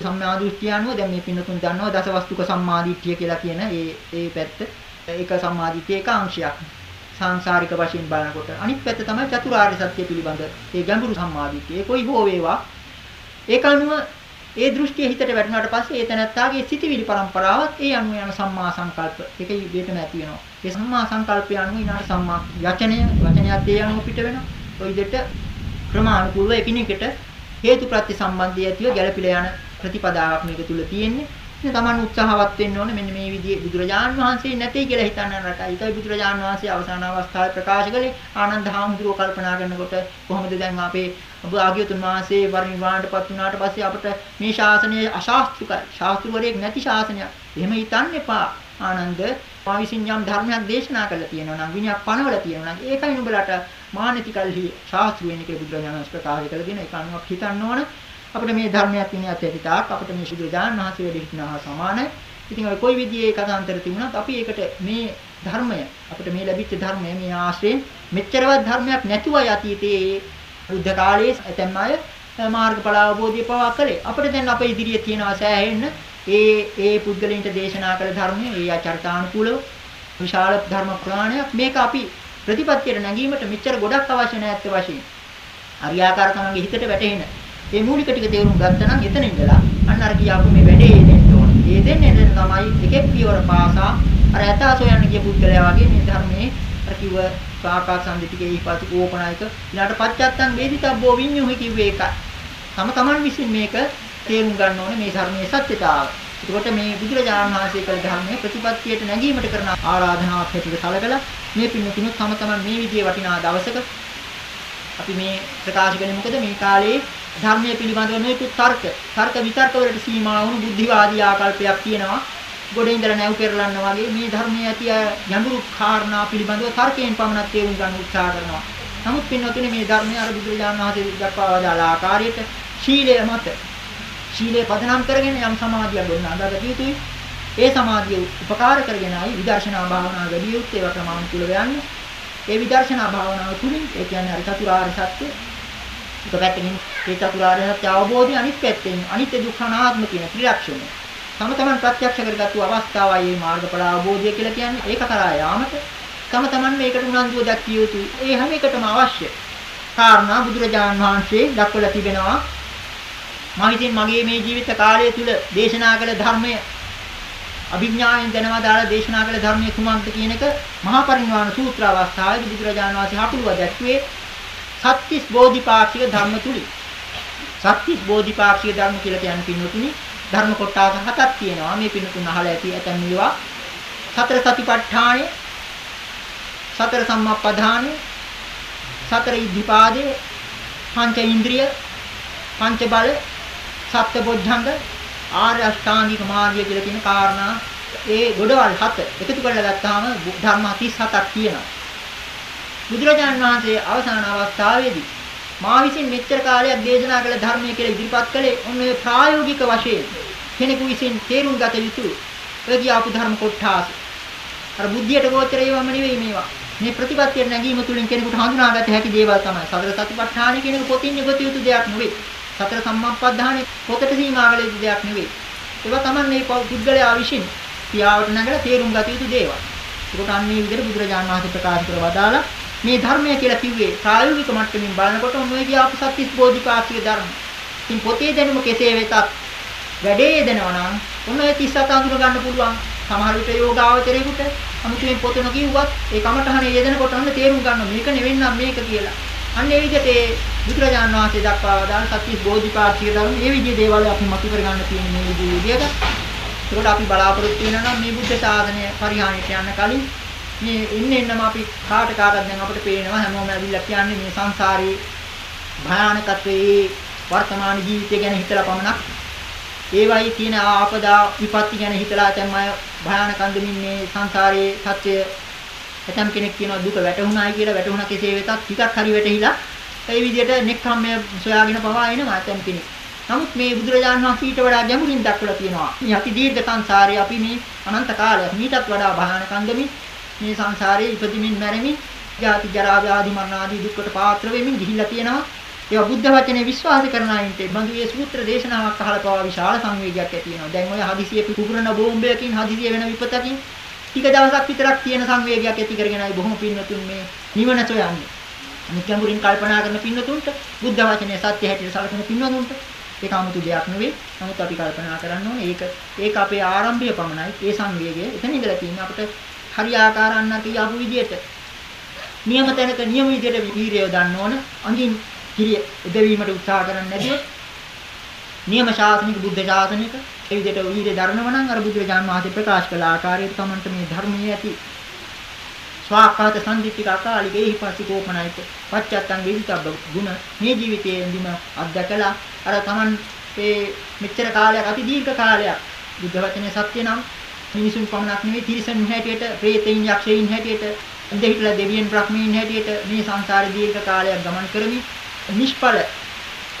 සම්මා දිට්ඨිය අනුව දැන් මේ පින්නතුන් දන්නවා දසවස්තුක සම්මා දිට්ඨිය කියලා කියන ඒ ඒ පැත්ත. ඒක සම්මා දිට්ඨියේ එක අංශයක්. සංසාරික වශයෙන් බලනකොට අනිත් පැත්ත තමයි චතුරාර්ය සත්‍ය පිළිබඳ ඒ ගැඹුරු සම්මාදිට්ඨිය. ඒ කොයි හෝ වේවා. ඒක අනුව ඒ දෘෂ්ටිය හිතට වැටුණාට පස්සේ ඒ තැනත්තාගේ සිතිවිලි પરම්පරාවත් ඒ අනුව යන සම්මා සංකල්ප. ඒක ඉබේටම ඇති වෙනවා. ඒ සම්මා සංකල්පය අනුව ඊනාට සම්මා වචනය වචනයත් ඒ අනුව පිට වෙනවා. ඔය විදිහට ක්‍රමානුකූලව එකිනෙකට හේතු ප්‍රත්‍ය සම්බන්ධය ඇතිව ගැළපීලා යන ප්‍රතිපදාවක් මේක තුල තියෙන්නේ. ඉතින් Taman උත්සාහවත් වෙන්න ඕනේ මෙන්න මේ විදිහේ බුදුරජාන් වහන්සේ නැtei කියලා හිතන්න රටයි. ඒකයි බුදුරජාන් වහන්සේ අවසාන අවස්ථාවේ ප්‍රකාශ කළේ ආනන්ද හාමුදුරුවෝ කල්පනා කරනකොට කොහොමද දැන් අපේ භාග්‍යතුන් වහන්සේ වරිණිවාණ්ඩපත් වුණාට පස්සේ අපිට මේ ශාසනය අශාස්ත්‍රිකයි. ශාස්ත්‍රවරයෙක් නැති ශාසනයක්. එහෙම හිතන්න එපා. ආනන්ද මා විසින් යම් ධර්මයක් දේශනා කරලා තියෙනවා නම් විනයක් පනවලා තියෙනවා නම් ඒකයි නුඹලට මානතිකල්හි ශාස්ත්‍රීය කෙනෙක් බුදුරජාණන් ප්‍රකාශ කරලා දෙන ඒක අනුවක් හිතන්න ඕන අපිට මේ ධර්මයක් විනයක් ඇතිතාක් අපිට මේ සුදුදාන මහසී වැඩ හිටනවා සමානයි. ඉතින් ඔය කොයි විදිහේ කතාන්තර තිබුණත් අපි ඒකට මේ ධර්මය අපිට මේ ලැබිච්ච ධර්මය මේ ආශ්‍රයෙන් මෙච්චරවත් ධර්මයක් නැතුව යතීතේ බුද්ධ කාලයේ ඇතැම් අය මාර්ගඵල අවබෝධය පවා කළේ. අපිට දැන් අපේ ඉදිරියේ තියෙනවා සෑහෙන්න ඒ ඒ පුද්ගලයන්ට දේශනා කළ ධර්මය ඒ ආචාර්තානුකූලව විශාල ධර්ම ප්‍රාණයක්. මේක අපි ප්‍රතිපත්තියට නැගීමට මෙච්චර ගොඩක් අවශ්‍ය නැත්te වශයෙන් හරියාකාර තමන්ගේ හිතට වැටෙන මේ මූලික ටික තේරුම් ගත්තා නම් එතන ඉඳලා අන්න අර කියාපු මේ වැඩේ දෙන්න ඕන. ඒ දෙන්නේ එතන තමයි එකෙක් පියවර පාසා අර ඇතා සොයන්න ගිය පුද්ගලයා වගේ මේ ධර්මයේ අර කිව්ව සාකාසන්දි ටිකේ ඊපස්සේ කෝපනායක ඊළාට පච්චත්තං වේදිතබ්බෝ විඤ්ඤුහි කිව්වේ ඒකයි. තම තමන් විසින් මේක තේරුම් ගන්න ඕනේ මේ ධර්මයේ සත්‍යතාව. එතකොට මේ බුදුරජාණන් වහන්සේ කළ ධර්මයේ ප්‍රතිපත්තියට නැගීමට කරන ආරාධනාවක් හැටියට සැලකලා මේ පින්නතුණුත් තම තමන් මේ විදිහේ වටිනා දවසක අපි මේ ප්‍රකාශ කළේ මොකද මේ කාලේ ධර්මයේ පිළිබඳව නොයෙකුත් තර්ක තර්ක විතර්ක වලට සීමා වුණු බුද්ධිවාදී ආකල්පයක් තියෙනවා ගොඩේ ඉඳලා නැව් පෙරලන්න වගේ මේ ධර්මයේ ඇති ගැඹුරු කාරණා පිළිබඳව තර්කයෙන් පමණක් තේරුම් ගන්න උත්සාහ කරනවා නමුත් පින්නතුනේ මේ ධර්මයේ අර බුදුරජාණන් වහන්සේ දක්වා වදාළ ආකාරයට ශීලය මත ශීලය පදනම් කරගෙන යම් සමාධියක් ගොඩනගා යුතුයි. ඒ සමාධිය උපකාර කරගෙනයි විදර්ශනා භාවනාව වැඩි යුත්තේ ඒවා ප්‍රමාණිකුල වෙන්නේ. ඒ විදර්ශනා භාවනාව තුළින් ඒ කියන්නේ අර චතුරාර්ය සත්‍ය එක පැත්තකින් ඒ චතුරාර්ය සත්‍ය අවබෝධය අනිත් පැත්තෙන් අනිත්‍ය දුක්ඛ අනාත්ම කියන ත්‍රිලක්ෂණය. තම තමන් ප්‍රත්‍යක්ෂ කරගත්තු අවස්ථාවයි මේ මාර්ගඵල අවබෝධය කියලා කියන්නේ ඒක කරා යාමට තම තමන් මේකට උනන්දුව දක්විය යුතුයි. ඒ හැම එකටම අවශ්‍ය කාරණා බුදුරජාණන් වහන්සේ දක්වලා තිබෙනවා මම ඉතින් මගේ මේ ජීවිත කාලය තුල දේශනා කළ ධර්මය අභිඥායෙන් දැනව දාලා දේශනා කළ ධර්මයේ කුමක්ද කියන එක මහා පරිනිර්වාණ සූත්‍ර අවස්ථාවේදී බුදුරජාණන් වහන්සේ හකුරුව දැක්ුවේ සත්‍තිස් බෝධිපාක්ෂික ධර්ම තුලින්. සත්‍තිස් බෝධිපාක්ෂික ධර්ම කියලා කියන්නේ පින්වතුනි ධර්ම කොටස් හතක් තියෙනවා. මේ පින්වතුන් අහලා ඇති ඇතන් මේවා සතර සතිපට්ඨානෙ සතර සම්මප්පදානෙ සතර ඉද්ධිපාදේ පංච ඉන්ද්‍රිය පංච බල සත්බොද්ධංග ආර්ය අෂ්ටාංගික මාර්ගය කියලා කියන කාරණා ඒ ගොඩවල් හත එකතු කරලා ගත්තාම ධර්ම 37ක් තියෙනවා. බුදුරජාණන් වහන්සේ අවසාන අවස්ථාවේදී මා විසින් මෙච්චර කාලයක් දේශනා කළ ධර්මය කියලා ඉදිරිපත් කළේ ඔන්නේ ප්‍රායෝගික වශයෙන් කෙනෙකු විසින් තේරුම් ගත යුතු ඔය කියාපු ධර්ම කොටස්. අර බුද්ධියට ගෝචර ඒවම නෙවෙයි මේවා. මේ ප්‍රතිපත්තියට නැගීම තුළින් කෙනෙකුට හඳුනාගත හැකි දේවල් තමයි. සතර සතිපට්ඨාන කියන එක පොතින් යොගත යුතු දෙයක් නෙවෙයි. සතර සම්මාප්පදානේ පොතට සීමා වෙල යුතු දෙයක් නෙවෙයි. ඒවා තමයි මේ පුද්ගලයා විසින් පියාවට නැගලා තේරුම් ගත යුතු දේවල්. ඒකට අන්නේ විදිහට බුදුරජාණන් වහන්සේ ප්‍රකාශ කර වදාලා මේ ධර්මය කියලා කිව්වේ ප්‍රායෝගික මට්ටමින් බලනකොට මොනවද කියපු සත්‍තිස් බෝධිපාක්ෂික ධර්ම. ඉතින් පොතේ දැනුම කෙසේ වෙතත් වැඩේ දෙනවා නම් ඔන්න ඔය 37 අඳුර ගන්න පුළුවන්. සමහර විට යෝගාවචරයේකට අමුතුවෙන් පොත නොකියුවත් ඒ කමඨහනේ යෙදෙනකොට ඔන්න තේරුම් ගන්න මේක නෙවෙන්නම් මේක කියලා. අන්න ඒ විදිහට ඒ බුදුරජාණන් වහන්සේ දක්වා වදාළ සත්‍ය බෝධිපාක්ෂික ධර්ම මේ විදිහේ දේවල් අපි මතු කරගන්න තියෙන මේ විදිහේ විදිහට. ඒකට අපි බලාපොරොත්තු වෙනවා නම් මේ බුද්ධ සාධනය පරිහානියට යන්න කලින් මේ ඉන්න එන්නම අපි කාට කාටද දැන් අපිට පේනවා හැමෝම ඇවිල්ලා කියන්නේ මේ සංසාරේ භයානකත්වයේ වර්තමාන ජීවිතය ගැන හිතලා පමණක් ඒවයි තියෙන ආපදා විපත්ති ගැන හිතලා තමයි භයානක අන්දමින් මේ සංසාරයේ සත්‍ය ඇතම් කෙනෙක් කියනවා දුක වැටුණායි කියලා වැටුණා කෙසේ වෙතත් ටිකක් හරි වැටහිලා ඒ විදිහට නෙක්ඛම්මය සොයාගෙන පවා එනවා ඇතම් කෙනෙක්. නමුත් මේ බුදුරජාණන් වහන්සේ ඊට වඩා ගැඹුරින් දක්වලා තියෙනවා. මේ අති දීර්ඝ සංසාරේ අපි මේ අනන්ත කාලයක් මීටත් වඩා භයානක අන්දමින් මේ සංසාරේ ඉපදිමින් මැරෙමින් ජාති ජරා ව්‍යාධි මරණ ආදී දුක්කට පාත්‍ර වෙමින් ගිහිල්ලා තියෙනවා. ඒවා බුද්ධ වචනේ විශ්වාස කරන අයින්ට බඳු මේ සූත්‍ර දේශනාවක් අහලා පවා විශාල සංවේගයක් ඇති වෙනවා. දැන් ඔය හදිසියෙ පුපුරන බෝම්බයකින් හදිසියෙ වෙන විපතකින් ටික දවසක් විතරක් තියෙන සංවේගයක් ඇති කරගෙනයි බොහොම පින්වතුන් මේ නිවන සොයන්නේ. අනිත් ගැඹුරින් කල්පනා කරන පින්වතුන්ට බුද්ධ වචනේ සත්‍ය හැටියට සලකන පින්වතුන්ට ඒක 아무තු දෙයක් නෙවෙයි. නමුත් අපි කල්පනා කරන්න ඕනේ ඒක ඒක අපේ ආරම්භය පමණයි. ඒ සංවේගය එතන ඉඳලා තියෙන අපිට හරියාකාරන්න කියපු විදියට නියම තැනක නියම විදියට වීරිය දාන්න ඕන. අඳින් කිරිය එදවීමට උත්සාහ කරන්නේ නැතිව නියම ශාසනික බුද්ධ ශාසනික ඒ විදිහට වීර්ය දරනව නම් අර බුදුරජාණන් වහන්සේ ප්‍රකාශ කළ ආකාරයට තමන්ට මේ ධර්මයේ ඇති ස්වාකාත සම්දිත්තික අකාලික එහිපස්සිකෝපනයික පච්චත්තං වේදිතබ්බ ගුණ මේ ජීවිතයේදීම අත්දකලා අර තමන් මේ මෙච්චර කාලයක් අති දීර්ඝ කාලයක් බුද්ධ වචනේ සත්‍ය නම් මිනිසුන් පමණක් නෙවෙයි තිරිසන් හැටියට ප්‍රේතයින් යක්ෂයින් හැටියට ඉඳහිట్లా දෙවියන් බ්‍රහ්මීන් හැටියට මේ සංසාරේ දීර්ඝ කාලයක් ගමන් කරමින් නිෂ්ඵල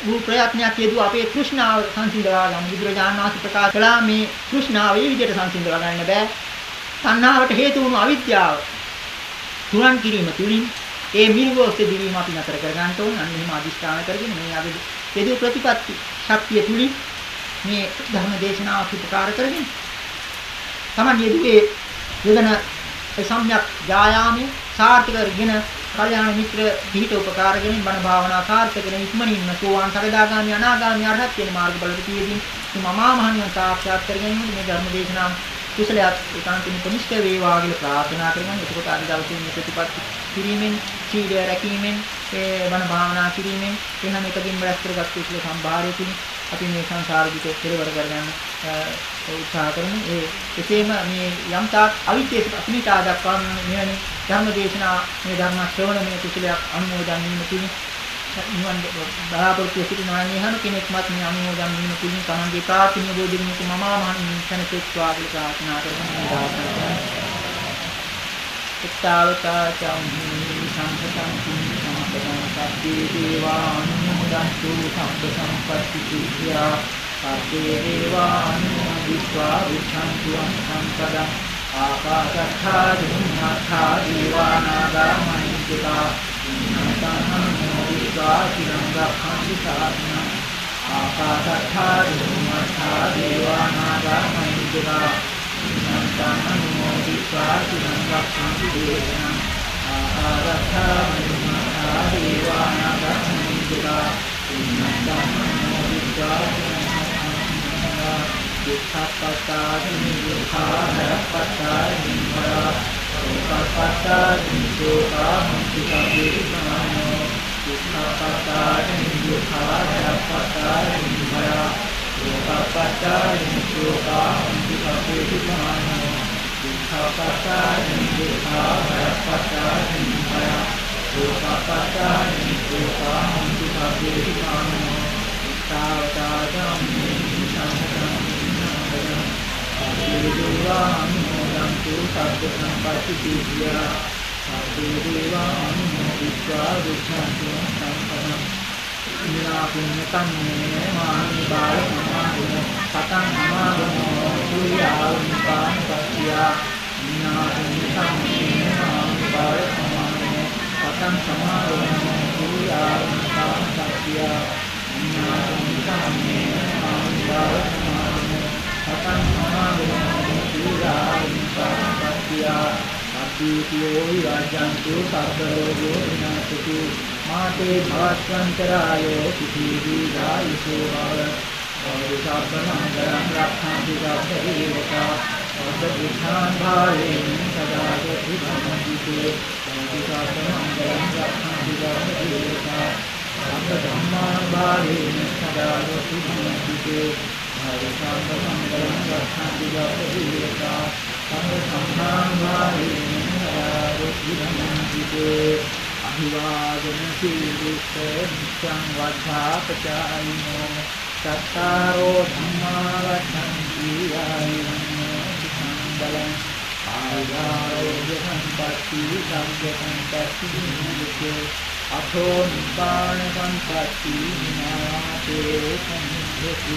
වූ ප්‍රයත්නයක් යෙදුව අපේ තෘෂ්ණාව සංසිඳවා ගන්න බුදුරජාණන් වහන්සේ ප්‍රකාශ කළා මේ තෘෂ්ණාව මේ විදිහට සංසිඳවා ගන්න බෑ. තණ්හාවට හේතු වුණු අවිද්‍යාව තුරන් කිරීම තුලින් ඒ මිනිගෝස්සේ දිවීම අපි නතර කර ගන්න ඕන. අන්න එහෙම අදිස්ථාන කරගෙන මේ අපි යෙදුව ප්‍රතිපත්ති ශක්තිය තුලින් මේ ධර්ම දේශනාව ප්‍රකාර කරගෙන තමන් යෙදුවේ යොදන සම්‍යක් යායාමයේ සාර්ථක කරගෙන කල්යාණ මිත්‍ර පිහිට උපකාරගෙන බණ භාවනා සාර්ථකගෙන ඉක්මනින්ම සෝවාන් සකදාගාමි අනාගාමි අරහත් කියන මාර්ගවලට තියෙදින් මමා මහණියන් සාක්ෂාත් කරගෙන මේ ධර්ම දේශනා කුසලයක් ඒකාන්තින් කොනිෂ්ඨ වේවා කියලා ප්‍රාර්ථනා කරගන්න. එතකොට අද දවසේ මේ ප්‍රතිපත්ති කිරීමෙන්, සීලය රැකීමෙන්, ඒ බණ භාවනා කිරීමෙන් එහම එකකින් රැස් කරගත්තු කුසල සම්භාරය තුලින් අපි මේ සංසාර දුක කෙලවර කරගන්න උත්සාහ කරමු. ඒ එසේම මේ යම් තාක් අවිද්‍යාව අපිට ආදක්වා මෙවැනි ධර්ම දේශනා මේ ධර්ම ශ්‍රවණමය කුසලයක් අනුමෝදන් වීම තුලින් නිවන් බලාපොරොත්තු සිටිනවා නම් කෙනෙක්මත් මේ අනුමෝදන් වීම තුලින් තමන්ගේ ප්‍රාර්ථනීය බෝධිමික මමා මහණින් සනසෙත්වා කියලා ප්‍රාර්ථනා කරනවා. එක්තාවතා චම්හි සම්පතං කුඤ්ඤාපදං සබ්බේ දේවානුමෝදන්තු සම්ප සම්පත්ති සිද්ධා සබ්බේ දේවානුමෝදිत्वा විච්ඡන්තු සම්පදං ආකාශත්ථා දුම්නාථා දීවානාගා कृत्वा चिरङ्गभाषितात्मा आपातथा धूमस्था देवानागामयिन्द्रा नन्तानमोदित्वा चिरङ्गभाषिदेवेन आहारथा महिमथा देवानागामयिन्द्रा नन्तानमोदित्वा दुःखपतादिनिदुःखादरपतादिनिम्बरा शोकपतादिनिशोकाहं पिता देवानो จุตาปัจจายิจุตาปัจจายิมายาโลกปัจจายิจุตาอันติกาเปติมานโนจุตาปัจจายิจุตาปัจจายิมายาโลกปัจจายิจุตาอันติกาเปติมานโนตาวตาจัมมิสังฆังสังฆังอิรุวังโมนังตุสัพพะสัมปะชิติยา සමාගම සතං සමාගමෝ සූර්යාවනිකාන් පත්‍යා ඉනා පුඤ්ඤ කම්මේ මානි බාල සමාගම සතං සමාගමෝ සූර්යාවනිකාන් පත්‍යා ඉනා පුඤ්ඤ කම්මේ මානි බාල සතං සමාගමෝ සූර්යාවනිකාන් අතීතියෝ විරජ්‍යන්තු සබ්බරෝගෝ විනාශතු මාතේ භවස්වන්තරායෝ කිසීදී ධායිසෝ භව සබ්බමංගලං प्रतीतयो याज्ञान्तो सात्वरोगो विनाशति माते भास्वन्तरायो पृथिवीरायुषो भावसात्मनान्तरं राक्षान्तिकादेवता सदाशिवान्तरं राक्षान्तिकादेवता धर्मान् भावेन सदा शिवमन्दिते भारतान्तरं रक्षान्तिकादेवता संघान् भावेन සුඛිතේ අභිවාදන සීලිස්ස නිච්ඡං වද්ධාපචායිනෝ චත්තාරෝ ධම්මා වද්ධන්ති ආයුන්නෝ සම්බලං ආයුරෝග්‍ය සම්පatti සම්ප සම්පatti නිච්චේ අතෝ නිබ්බාන සම්පatti විනාශේ සම්පති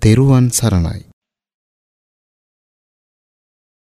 තෙරුවන් සරණයි.